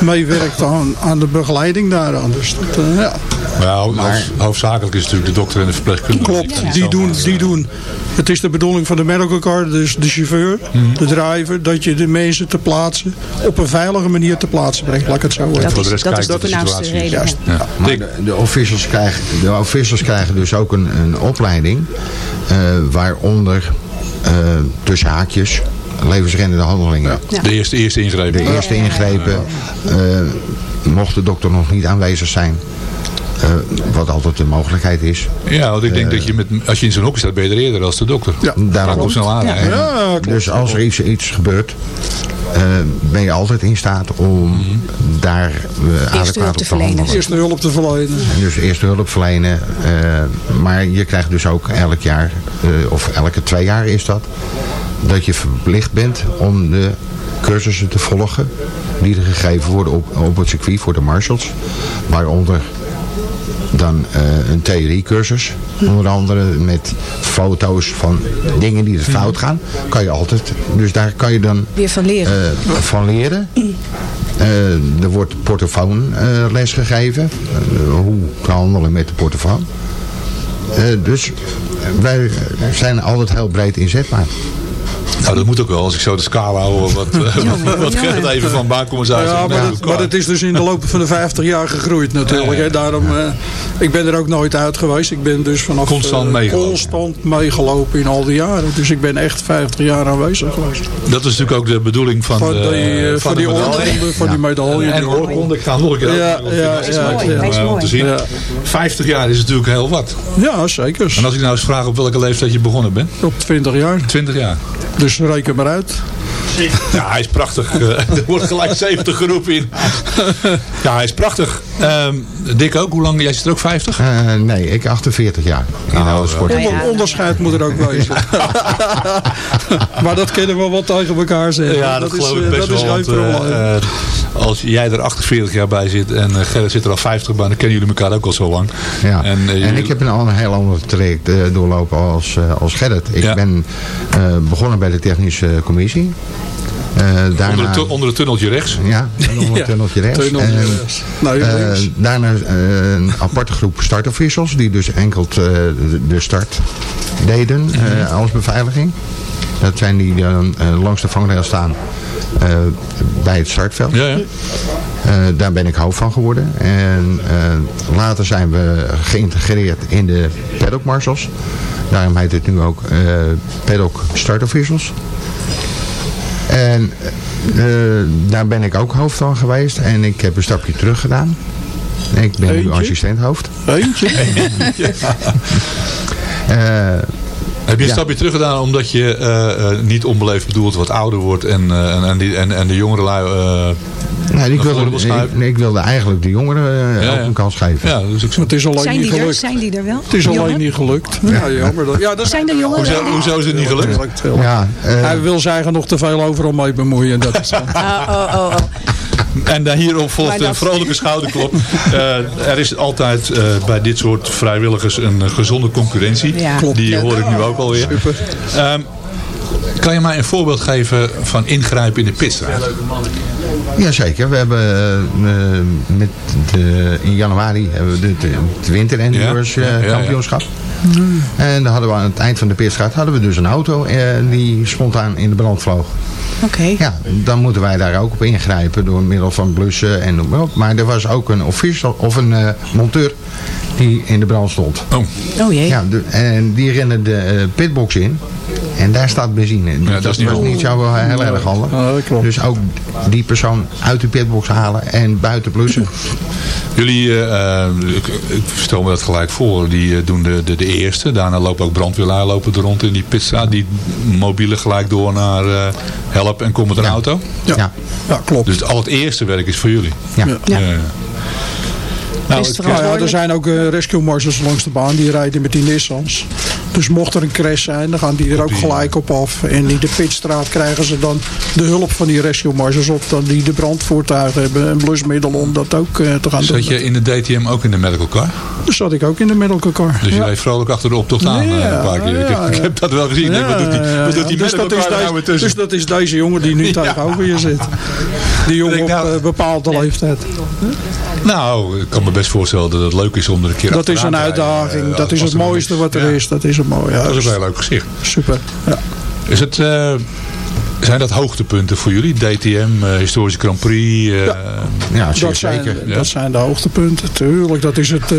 meewerkt aan, aan de begeleiding daaraan. Dus dat, eh, ja. Maar ja, ho- hoofd- hoofdzakelijk is natuurlijk de dokter en de verpleegkundige. Klopt, die doen, die doen. Het is de bedoeling van de medical car, dus de chauffeur, de driver, dat je de mensen te plaatsen, op een veilige manier te plaatsen brengt. Laat ik het zo Dat even. voor de is, rest dat is kijkt de situatie is. reden. Juist. ja. Ja. Maar de, de, officials krijgen, de officials krijgen dus ook een, een opleiding. eh, waaronder eh, tussen haakjes levensreddende handelingen. Ja. de eerste, eerste ingreep. De eerste ingrepen, eh, mocht de dokter nog niet aanwezig zijn. eh, wat altijd een mogelijkheid is. Ja, want ik denk dat je met, als je in zo'n hokje staat, ben je er eerder als de dokter. Ja. Daarom. Ook snel aan. Ja. Dus als er iets, iets gebeurt, eh, ben je altijd in staat om daar uh, adequaat hulp op te handelen. verlenen. Eerste hulp te verlenen. En dus eerste hulp verlenen. eh, maar je krijgt dus ook elk jaar, eh, of elke twee jaar is dat, dat je verplicht bent om de cursussen te volgen die er gegeven worden op, op het circuit voor de marshals. Waaronder dan eh, een theoriecursus. Onder andere met foto's van dingen die er fout gaan. Kan je altijd. Dus daar kan je dan Weer van leren. eh, van leren. Eh, er wordt portofoonles gegeven. Hoe te handelen met de portofoon. Dus wij zijn altijd heel breed inzetbaar. Nou, dat moet ook wel. Als ik zo de scala hoor, wat, (laughs) eh, wat Gerrit even van baancommissarissen Ja, maar, dat, elkaar. maar dat is dus in de loop van de 50 jaar gegroeid natuurlijk. Hè. Daarom, eh, ik ben er ook nooit uit geweest. Ik ben dus vanaf Constant eh, meegelopen. constant meegelopen in al die jaren. Dus ik ben echt 50 jaar aanwezig geweest. Dat is natuurlijk ook de bedoeling van, Van de, die, eh, van die de medaille. oorkonde, van die medaille. En oorkonde, ik ga nog een keer Ja, ja, dat is ja, leuk ja. om, te zien. Ja. 50 jaar is natuurlijk heel wat. Ja, zeker. En als ik nou eens vraag op welke leeftijd je begonnen bent? Op 20 jaar. 20 jaar. Dus reken maar uit. Ja, hij is prachtig. (laughs) Er wordt gelijk 70 geroepen in. Ja, hij is prachtig. Ehm Dick ook, hoe lang? Jij zit er ook 50? Eh, nee, ik 48 jaar in de oude sport. Onder- onderscheid moet er ook wezen. (laughs) maar dat kunnen we wel tegen elkaar zeggen. Ja, dat, geloof is, ik eh, best dat is wel. want, eh, eh, als jij er 48 jaar bij zit en eh, Gerrit zit er al 50 bij, dan kennen jullie elkaar ook al zo lang. Ja. En, eh, ik heb een, al een heel ander traject eh, doorlopen als, eh, als Gerrit. Ik Ja. ben eh, begonnen bij de technische commissie. Eh, daarna, onder, het, tu- onder het tunneltje rechts. Ja, onder het (laughs) tunneltje rechts. Tunneltje En, rechts. Nou, eh, daarna eh, een aparte groep startofficials die dus enkel de, start deden eh, als beveiliging. Dat zijn die dan langs de vangrail staan bij het startveld. Ja, ja. Daar ben ik hoofd van geworden. En later zijn we geïntegreerd in de paddock marshals. Daarom heet het nu ook paddock start officials. En eh, daar ben ik ook hoofd van geweest. En ik heb een stapje terug gedaan. Ik ben nu Eentje? assistent hoofd. Eentje? (laughs) Eh, Heb je een Ja. stapje terug gedaan omdat je eh, eh, niet onbeleefd bedoeld wat ouder wordt en, eh, en, en, die, en, en de jongere lui eh, nou, ik, wilde, schuiven? ik, ik wilde eigenlijk de jongeren eh, Ja, ook ja. een kans geven. Ja, dus ik Het is alleen Zijn niet er? gelukt. Zijn die er wel? Het is alleen Jongen? niet gelukt. Ja, jammer. Dat, ja, dat Zijn er jongeren? Hoezo, hoezo is het niet gelukt? Ja, eh, Hij wil zich eigenlijk nog te veel overal mee bemoeien. Dat is (laughs) zo. Oh, oh, oh, oh. En daar hierop volgt een vrolijke schouderklop. (laughs) Eh, er is altijd eh, bij dit soort vrijwilligers een eh, gezonde concurrentie. Ja. Klopt. Die hoor ik nu ook alweer. Super. Ehm, kan je mij een voorbeeld geven van ingrijpen in de pitstraat? Jazeker, we hebben eh, met de, in januari hebben we de, de, het winter endurance Ja, ja, eh, ja, ja. kampioenschap. En dan hadden we aan het eind van de pitstraat hadden we dus een auto eh, die spontaan in de brand vloog. Oké. Ja, dan moeten wij daar ook op ingrijpen door middel van blussen en noem maar op. Maar er was ook een official of een eh, monteur die in de brand stond. Oh, Oh jee. Ja, de- en die rennen de eh, pitbox in. En daar staat benzine in. Dus dat dat, is niet was niet zo eh, heel erg handig. Ja, dat klopt. Dus ook die persoon uit de pitbox halen en buiten blussen. jullie, eh, ik, ik stel me dat gelijk voor, die doen de, de, de eerste. Daarna lopen ook brandweerlui lopen er rond in die pitstraat. Die mobielen gelijk door naar eh, help en kom met een auto. Ja. Ja. Ja, klopt. Dus al het eerste werk is voor jullie. Ja. Nou, Is er Nou ja, er zijn ook eh, rescue marshals langs de baan die rijden met die Nissans. Dus mocht er een crash zijn, dan gaan die er ook gelijk op af. En in de pitstraat krijgen ze dan de hulp van die rescue marshals op. Dan die de brandvoertuigen hebben en blusmiddelen om dat ook eh, te gaan doen. Zat je in de DTM ook in de medical car? Dus zat ik ook in de medical car. Dus je Ja. reed vrolijk achter de optocht aan eh, Ja, een paar keer. Ik, ja, heb, ik ja. heb dat wel gezien. Wat doet die, wat doet die dus, medical dat is nou deze, tussen? dus dat is deze jongen die nu (laughs) tegenover je zit. Die jongen op nou- bepaalde leeftijd. Nou, ik kan me best voorstellen dat het leuk is om er een keer Dat is een rijden, uitdaging. eh, Dat is het mooiste wat er Ja, is. Dat is het mooie. Ja, Dat is een heel leuk gezicht. super. Ja. Is het, eh, zijn dat hoogtepunten voor jullie? DTM, eh, historische Grand Prix? eh, Ja, Dat zijn, zeker. Ja. dat zijn de hoogtepunten, tuurlijk. Dat is het, eh,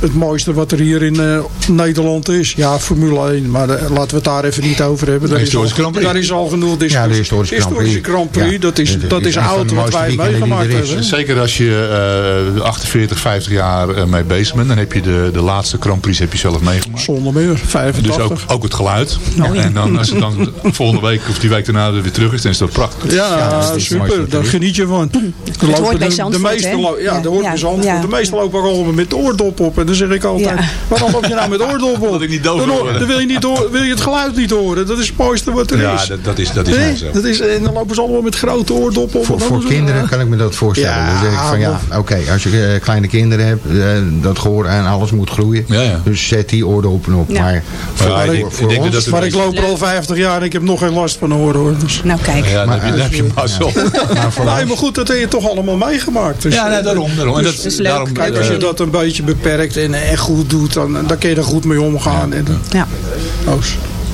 het mooiste wat er hier in eh, Nederland is. Ja, Formule 1, maar laten we het daar even niet over hebben. Daar, is al, historische Grand Prix. daar is al genoeg discussie. Ja, de historische Grand Prix. Grand Prix, Ja. dat is, Het- dat is oud wat wij meegemaakt hebben. Zeker als je eh 48, 50 jaar mee bezig bent. Dan heb je de, de laatste Grand Prix heb je zelf meegemaakt. Zonder meer, 85. Dus ook, ook het geluid. Oh, En dan als het dan (laughs) volgende week of die week daarna daarna weer terug is, dan is dat prachtig. Ja, dat het super. er Daar geniet je van. Er hoort lopen bij de, Zandvoort, de meeste hè? lo- ja, Ja, dat hoort ja, bij Zandvoort. ja. De meeste lopen allemaal met de oordop op. En dan zeg ik altijd, Ja. waarom loop je nou met oordop op? Dat ik niet doof dan, wil dan je niet hoor- wil je het geluid niet horen. Dat is het mooiste wat er Ja, is. dat, dat is, dat is Nee, zo. dat is, en dan lopen ze allemaal met grote oordoppen op. Voor, voor het- kinderen kan ik me dat voorstellen. Ja, dan zeg ik van ja, oké, als je eh, kleine kinderen hebt, eh, dat gehoor en alles moet groeien. Ja, ja. Dus zet die oordoppen op. Ja. Maar voor, Ja, ik voor, ons, het- Maar loop er al 50 jaar en ik heb nog geen last van horen hoor. Dus. Nou kijk. Ja, dan heb je, dan heb je mazzel. maar voor Nee, maar goed, dat heb je toch allemaal meegemaakt. Dus, Ja, nee, daarom. daarom. En dat, is leuk. daarom Kijk, als je eh, dat een beetje beperkt en, en goed doet, dan, dan kun je er goed mee omgaan. En, Ja.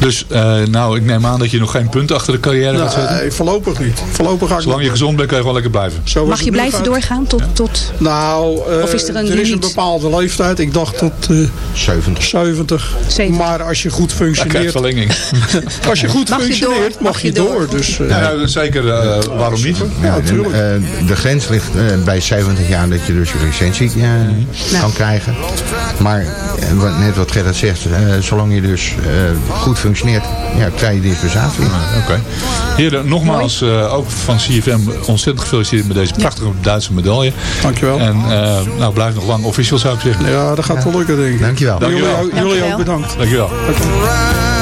Dus, eh, nou, ik neem aan dat je nog geen punt achter de carrière gaat zetten. nee, voorlopig niet. Voorlopig ga ik Zolang je gezond bent, kan je gewoon lekker blijven. Zo Mag je blijven gaat. doorgaan tot... tot Nou, eh, Of is er een is een bepaalde leeftijd. Ik dacht tot eh 70. 70. 70. Maar als je goed je functioneert, verlenging. (laughs) als je goed Mag je functioneert, door? mag, je je door? door. Dus, eh, Ja, nou, zeker, eh, waarom niet? ja, en, natuurlijk. eh, de grens ligt eh, bij 70 jaar dat je dus je licentie kan krijgen. Maar net wat Gerrit zegt, zolang je dus eh, goed functioneert, ja, krijg je dispensatie. Oké. Heren, nogmaals, eh, ook van CFM ontzettend gefeliciteerd met deze prachtige Duitse medaille. Dankjewel. En eh, nou, blijf nog lang officieel zou ik zeggen. Ja, dat gaat wel lukken, denk ik. Dankjewel. Jullie, Dankjewel. ook- jullie ook Dankjewel. bedankt. Dankjewel. Come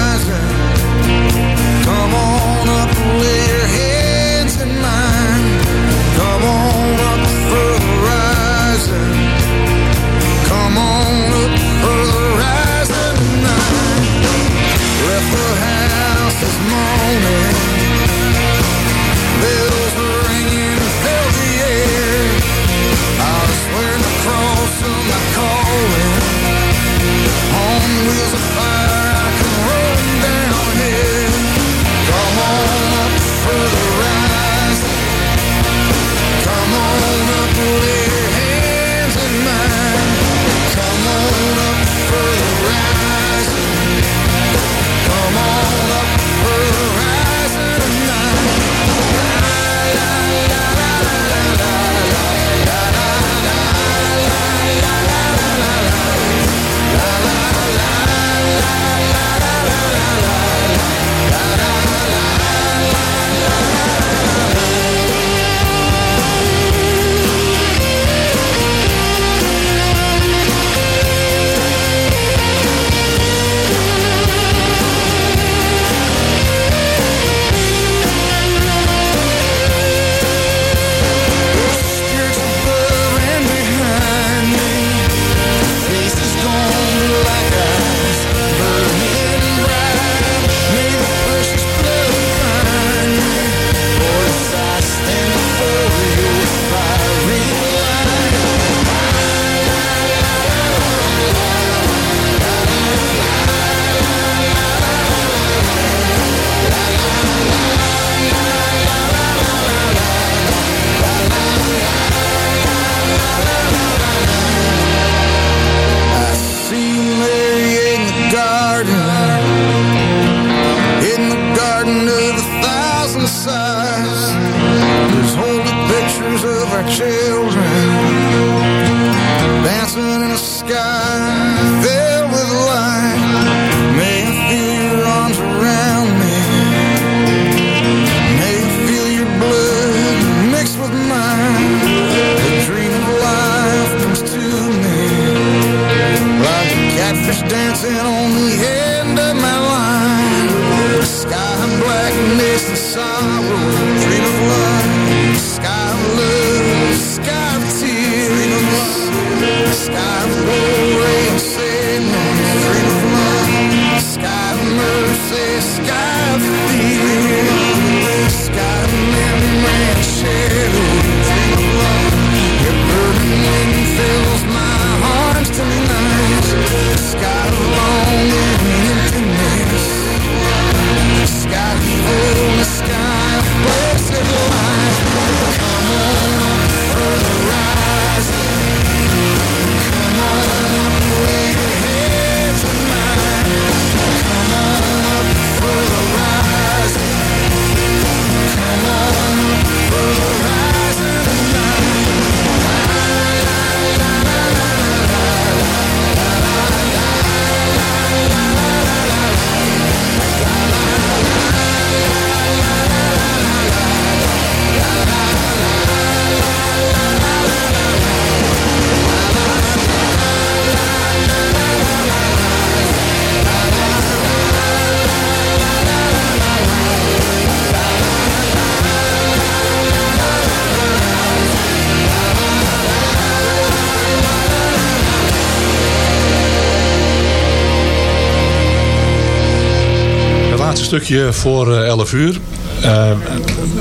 voor eh, 11 uur. Eh,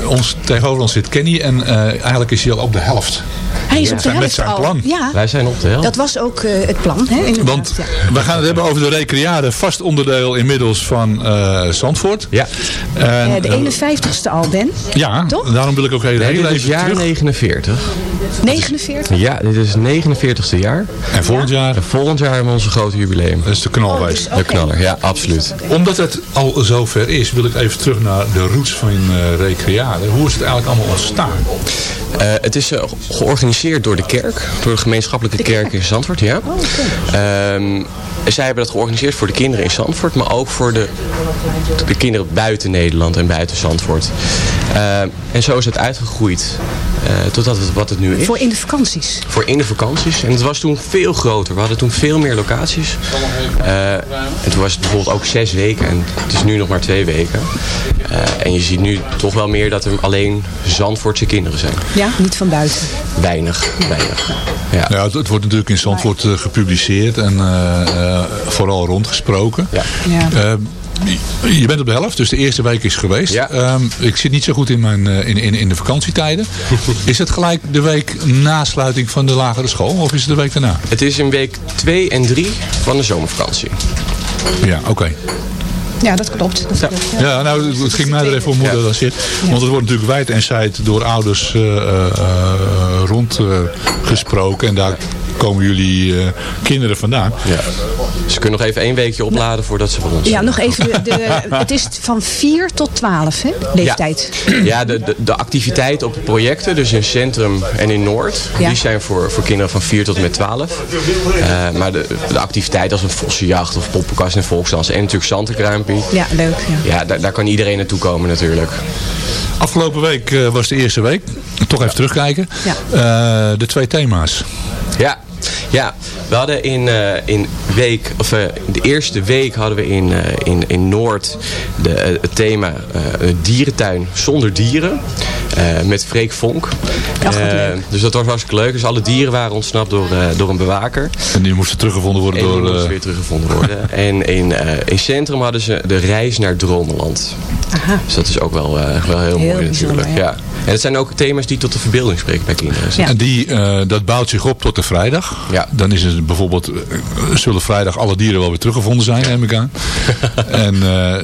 ons, tegenover ons zit Kenny en eh, eigenlijk is hij al op de helft. Hij is op de Met helft zijn al. plan. Ja, Wij zijn op de helft. dat was ook eh, het plan. Hè, inderdaad, Want ja. we gaan het hebben over de recreade, vast onderdeel inmiddels van eh, Zandvoort. Ja. En, Eh, de 51ste al, Ben. ja, Toch? daarom wil ik ook heel, Nee, heel dit is even jaar terug. 49. 49. Ja, dit is het 49ste jaar. En volgend jaar, En volgend jaar hebben we onze grote jubileum. dat is de knalwijs. Oh, De knaller, ja, absoluut. Omdat het al zover is, wil ik even terug naar de roots van uh, recreade. Hoe is het eigenlijk allemaal ontstaan? Uh, het is uh, georganiseerd door de kerk, door de gemeenschappelijke kerk in Zandvoort, ja. Oh, okay. um, zij hebben dat georganiseerd voor de kinderen in Zandvoort, maar ook voor de, de kinderen buiten Nederland en buiten Zandvoort. Uh, en zo is het uitgegroeid uh, tot dat het, wat het nu is. Voor in de vakanties? Voor in de vakanties. En het was toen veel groter. We hadden toen veel meer locaties. Uh, en toen was het bijvoorbeeld ook zes weken en het is nu nog maar twee weken. Uh, en je ziet nu toch wel meer dat er alleen Zandvoortse kinderen zijn. Ja, niet van buiten? Weinig, weinig. Ja, ja het, het, wordt natuurlijk in Zandvoort uh, gepubliceerd en uh, vooral rondgesproken. Ja. ja. Je bent op de helft, dus de eerste week is geweest. Ja. Um, ik zit niet zo goed in, mijn, in, in, in de vakantietijden. (laughs) is het gelijk de week na sluiting van de lagere school of is het de week daarna? Het is in week 2 en 3 van de zomervakantie. Ja, oké. Okay. Ja, dat klopt. Dat ja. klopt ja. ja. nou, het ging mij er even om hoe dat zit. Want het wordt natuurlijk wijd en zijd door ouders uh, uh, rondgesproken. en daar komen jullie uh, kinderen vandaan. Ja. Ze kunnen nog even één weekje opladen voordat ze van ons Ja, nog even. De, de, (laughs) het is van 4 tot 12, hè? Leeftijd. Ja, ja de, de, de, activiteiten op de projecten, dus in Centrum en in Noord, ja. die zijn voor, voor kinderen van 4 tot en met 12. Uh, maar de, de activiteiten als een vossenjacht of poppenkast en volksdans en natuurlijk zantenkruimpie. Ja, leuk. Ja, ja daar, daar kan iedereen naartoe komen natuurlijk. Afgelopen week uh, was de eerste week. Toch even terugkijken. Ja. Uh, de twee thema's. Ja, ja, we hadden in, uh, in week, of uh, de eerste week hadden we in, uh, in, in Noord de, het thema dierentuin zonder dieren. met Freek Vonk. dus dat was hartstikke leuk. Dus alle dieren waren ontsnapt door, door een bewaker. En die moesten teruggevonden worden en door... die moesten weer teruggevonden worden. (laughs) en in, in Centrum hadden ze de reis naar Dromenland. Aha. Dus dat is ook wel, wel heel, heel mooi natuurlijk. Ja. ja. En het zijn ook thema's die tot de verbeelding spreken bij kinderen. Ja. En die, dat bouwt zich op tot de vrijdag. Ja. Dan is het bijvoorbeeld, uh, zullen vrijdag alle dieren wel weer teruggevonden zijn, neem ik aan. (laughs) en uh,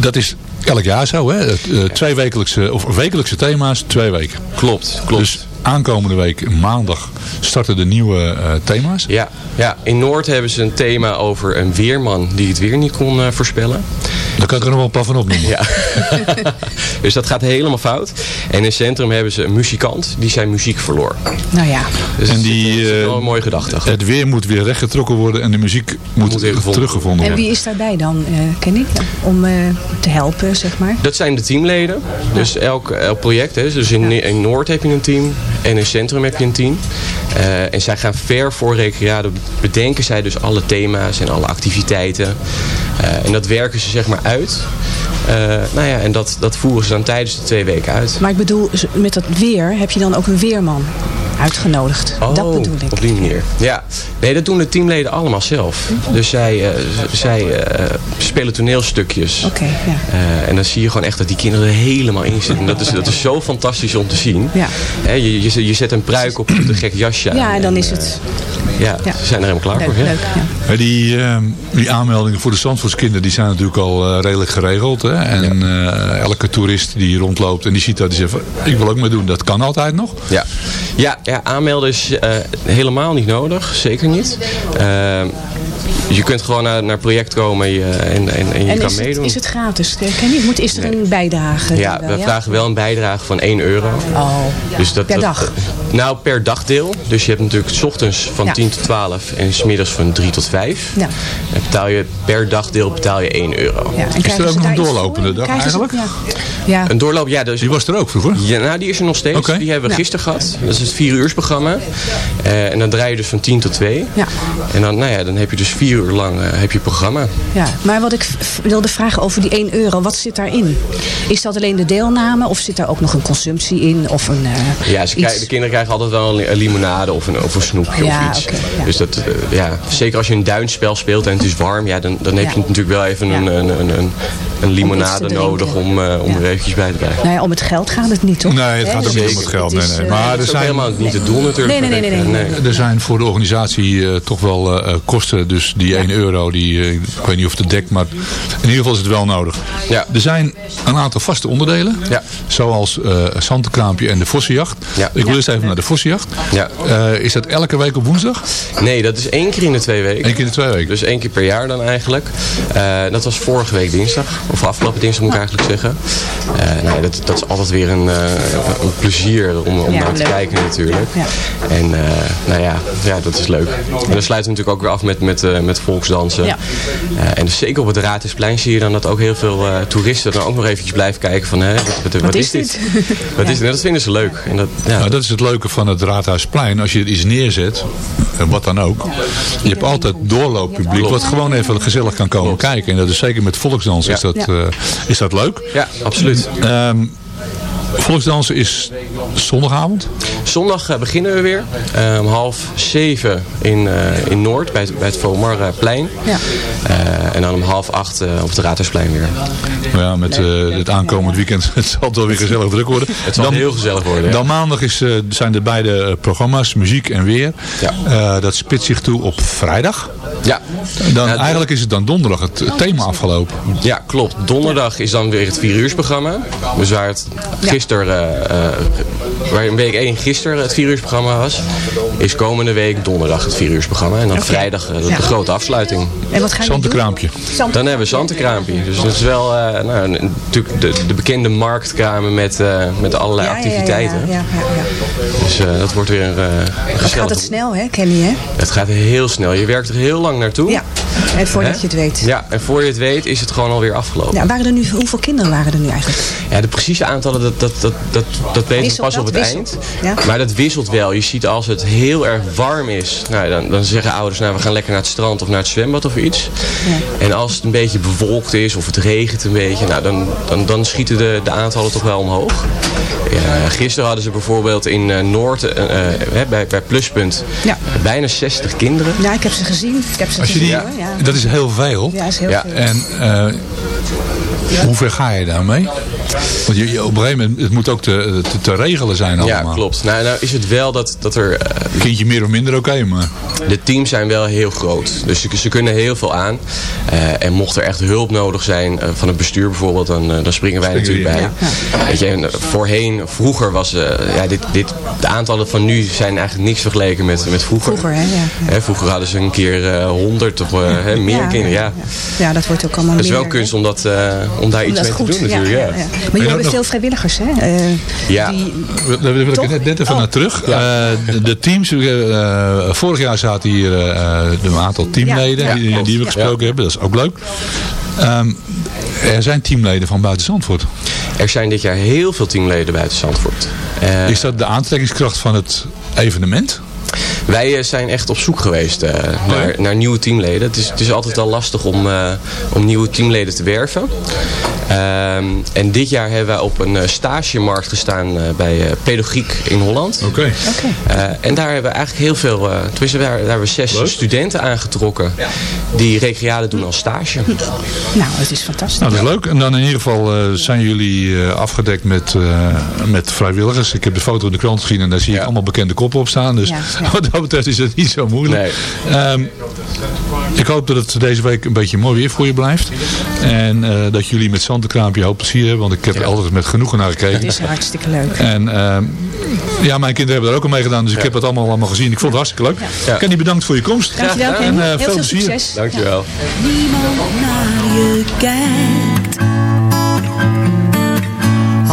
dat is elk jaar zo, hè? Uh, twee wekelijkse, of wekelijkse thema's, twee weken. Klopt, klopt. Dus aankomende week, maandag, starten de nieuwe thema's. Ja, ja, in Noord hebben ze een thema over een weerman die het weer niet kon voorspellen. Daar kan ik er nog wel een paar van opnoemen. Ja. (laughs) dus dat gaat helemaal fout. En in het centrum hebben ze een muzikant die zijn muziek verloor. Nou ja. Dus en die, dat is wel een mooie gedachte. Het weer moet weer rechtgetrokken worden en de muziek moet, moet teruggevonden worden. En wie is daarbij dan, uh, Kenny? Om uh, te helpen, zeg maar? Dat zijn de teamleden. Dus elk, elk project. Hè. Dus in, in Noord heb je een team en in het centrum heb je een team. Uh, en zij gaan ver voor Recreade bedenken zij dus alle thema's en alle activiteiten. Uh, en dat werken ze zeg maar uit. Uh, nou ja, en dat, dat voeren ze dan tijdens de twee weken uit. Maar ik bedoel, met dat weer heb je dan ook een weerman uitgenodigd. Oh, dat bedoel ik. op die manier. Ja. Nee, dat doen de teamleden allemaal zelf. Dus zij, uh, zij uh, spelen toneelstukjes. Oké, okay, ja. uh, en dan zie je gewoon echt dat die kinderen er helemaal in zitten. Dat is, dat is zo fantastisch om te zien. Ja. He, je, je, je zet een pruik op, een gek jasje aan. Ja, en dan is het... Ja, ja, ze zijn er helemaal klaar leuk, voor. Leuk, ja. Die, uh, die aanmeldingen voor de Zandvoortskinderen die zijn natuurlijk al uh, redelijk geregeld. Hè? En ja. uh, elke toerist die rondloopt en die ziet dat, die zegt van, ik wil ook meedoen. Dat kan altijd nog? Ja, ja, ja aanmelden is helemaal niet nodig. Zeker niet. Je kunt gewoon naar, naar het project komen je, en, en, en je en kan is meedoen. Het, is het gratis? Ken je? Moet, is er nee. een bijdrage? Ja, we ja? vragen wel een bijdrage van 1 euro. Oh, dus dat, per dat, dag? Nou, per dagdeel. Dus je hebt natuurlijk 's ochtends van ja. 10 tot 12 en 's middags van 3 tot 5. Ja. En betaal je per dagdeel betaal je 1 euro. Ja, is er ook nog een doorlopende dag eigenlijk? Ja. ja. Een doorloop, ja. Dus, die was er ook vroeger? Ja, nou, die is er nog steeds. Okay. Die hebben we ja. gisteren gehad. Dat is het 4 uur programma. Uh, en dan draai je dus van 10 tot 2. Ja. En dan, nou ja, dan heb je dus 4 uur lang uh, heb je programma. Ja, maar wat ik wilde vragen over die 1 euro, wat zit daarin? Is dat alleen de deelname of zit daar ook nog een consumptie in? Of een, uh, ja, ze krijgen, de kinderen krijgen altijd wel een, een limonade of een, of een snoepje ja, of iets. Okay, ja. Dus dat, ja, zeker als je een duinspel speelt en het is warm, ja, dan, dan heb je natuurlijk wel even een, een, een, een een limonade nodig om, eh, om er eventjes bij te blijven. Nou ja, om het geld gaat het niet, toch? Nee, het gaat ook Dus niet om het geld. Nee, is, nee. eh, Maar Dat er zijn, helemaal niet het doel natuurlijk. Nee, nee, nee, nee, nee. er zijn voor de organisatie eh, toch wel eh, kosten. Dus die 1 euro, die, eh, ik weet niet of het dekt, maar in ieder geval is het wel nodig. Ja. Er zijn een aantal vaste onderdelen. Ja. Zoals eh Zantenkraampje en de Vossenjacht. Ja. Ik wil eerst even naar de Vossenjacht. Ja. Eh, is dat elke week op woensdag? Nee, dat is één keer in de twee weken. Eén keer in de twee weken. Dus één keer per jaar dan eigenlijk. Eh, dat was vorige week dinsdag. Of afgelopen dinsdag moet ik eigenlijk zeggen. Eh, nou, dat, dat is altijd weer een, eh, een plezier om, om Ja, naar te leuk. kijken natuurlijk. Ja. En eh, nou ja, ja, dat is leuk. En dan sluiten we natuurlijk ook weer af met, met, eh, met volksdansen. Ja. Eh, en dus zeker op het Raadhuisplein zie je dan dat ook heel veel eh, toeristen dan ook nog eventjes blijven kijken van hè, wat, wat, wat is is, dit? dit? (laughs) wat is dit? En dat vinden ze leuk. En dat, ja, Nou, dat is het leuke van het Raadhuisplein. Als je er iets neerzet, en wat dan ook. Je hebt altijd doorlooppubliek wat gewoon even gezellig kan komen kijken. En dat is zeker met volksdansen is, dat, is dat leuk. ja, absoluut. Ehm, volksdansen is zondagavond. Zondag eh, beginnen we weer. Eh, om half zeven in, eh, in Noord, bij het, bij het Vomarplein. Ja. Eh, en dan om half acht op het Raadhuisplein weer. Maar ja, met eh, het aankomend weekend (laughs) het zal het wel weer gezellig druk worden. (laughs) Het zal heel gezellig worden. ja. Dan maandag is, eh, zijn er beide programma's, muziek en weer. Ja. Eh, dat spitst zich toe op vrijdag. Ja. Dan, Ja, eigenlijk is het dan donderdag het, het thema afgelopen. Ja, klopt. Donderdag is dan weer het 4 uursprogramma. Dus waar het gisteren, eh, eh, waar een week één gisteren het 4 uursprogramma was, is komende week donderdag het 4 uursprogramma. En dan vrijdag eh, de, Ja. grote afsluiting. En wat ga je doen? Zantenkraampje. Zand- Dan hebben we Zantenkraampje. Dus dat is wel eh, nou, natuurlijk de, de bekende marktkramen met, eh, met allerlei Ja, ja, ja, activiteiten. Ja, ja, ja, ja. Dus eh, dat wordt weer uh, gezellig. gaat het snel, hè, Kenny, hè? Het gaat heel snel. Je werkt er heel lang naartoe. Ja, en voordat Hè? je het weet. Ja, en voor je het weet is het gewoon alweer afgelopen. Ja, waren er nu, hoeveel kinderen waren er nu eigenlijk? Ja, de precieze aantallen, dat, dat, dat, dat, dat weten we pas op het Wisselt? eind. Ja. Maar dat wisselt wel. Je ziet als het heel erg warm is, nou, dan, dan zeggen ouders, nou, we gaan lekker naar het strand of naar het zwembad of iets. En als het een beetje bewolkt is of het regent een beetje, nou, dan, dan, dan schieten de, de aantallen toch wel omhoog. Ja, gisteren hadden ze bijvoorbeeld in eh, Noord, eh, eh, hè, bij, bij Pluspunt, Ja. bijna 60 kinderen. Ja, ik heb ze gezien. Ik heb ze Als je die, hoor. Ja. Dat is heel veel. Ja, is heel Ja. veel. En eh, hoe ver ga je daarmee? Want je, je- op een gegeven moment, het moet ook te, te, te regelen zijn allemaal. Ja, klopt. Nou, nou is het wel dat, dat er eh, Kindje meer of minder oké, maar... De teams zijn wel heel groot. Dus ze, ze kunnen heel veel aan. Eh, en mocht er echt hulp nodig zijn eh, van het bestuur bijvoorbeeld, dan, eh, dan springen wij Springen natuurlijk bij. Weet je, en, voorheen, vroeger was eh, ja, dit, dit, de aantallen van nu zijn eigenlijk niks vergeleken met, met vroeger. Vroeger, hè? Ja. Hè, vroeger hadden ze een keer eh, honderd of hè, meer Ja, kinderen. Ja. Ja, dat wordt ook allemaal Het is wel meer, kunst hè? om, dat, eh, om daar Om iets dat mee goed, te doen natuurlijk. Ja, ja, ja. Maar jullie hebben nog- veel vrijwilligers, hè? Eh, Ja. Die, Daar wil ik net, net even Oh. naar terug. Eh, de, de teams, eh, vorig jaar zaten hier eh, een aantal teamleden Ja, die, we Ja. gesproken hebben. Dat is ook leuk. Ehm, er zijn teamleden van buiten Zandvoort. Er zijn dit jaar heel veel teamleden buiten Zandvoort. Eh, Is dat de aantrekkingskracht van het evenement? Wij eh, zijn echt op zoek geweest eh, naar, naar nieuwe teamleden. Het is, het is altijd al lastig om, eh, om nieuwe teamleden te werven. Ehm, en dit jaar hebben we op een eh, stagemarkt gestaan eh, bij eh, Pedagogiek in Holland. Oké. Eh, en daar hebben we eigenlijk heel veel, eh tenminste daar, daar hebben we zes Leuk. studenten aangetrokken die recreade doen als stage. nou, het is fantastisch. Nou, dat is leuk. En dan in ieder geval eh, zijn jullie eh, afgedekt met, eh, met vrijwilligers. Ik heb de foto in de krant gezien en daar zie ik Ja. allemaal bekende koppen op staan. Dus ja. (laughs) wat dat betreft is het niet zo moeilijk. Nee. Ehm, ik hoop dat het deze week een beetje mooi weer voor je blijft. En eh, dat jullie met Zantenkraampje hoop plezier hebben. Want ik heb er altijd met genoegen naar Het gekeken. is hartstikke leuk. En ehm, ja, mijn kinderen hebben er ook al mee gedaan. Dus ik heb het allemaal, allemaal gezien. Ik vond het hartstikke leuk. Ja. Kenny, bedankt voor je komst. Dankjewel. Kenny. En, eh, Heel veel veel plezier. succes. Dankjewel. niemand naar je kijkt.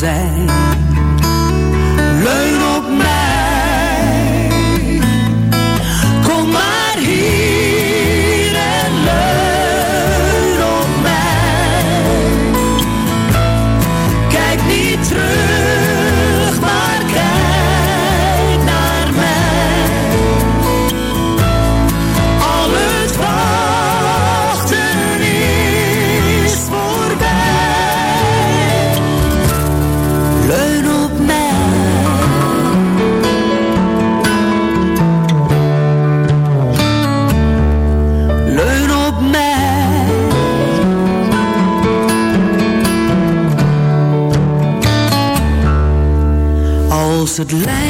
zijn. het lijkt.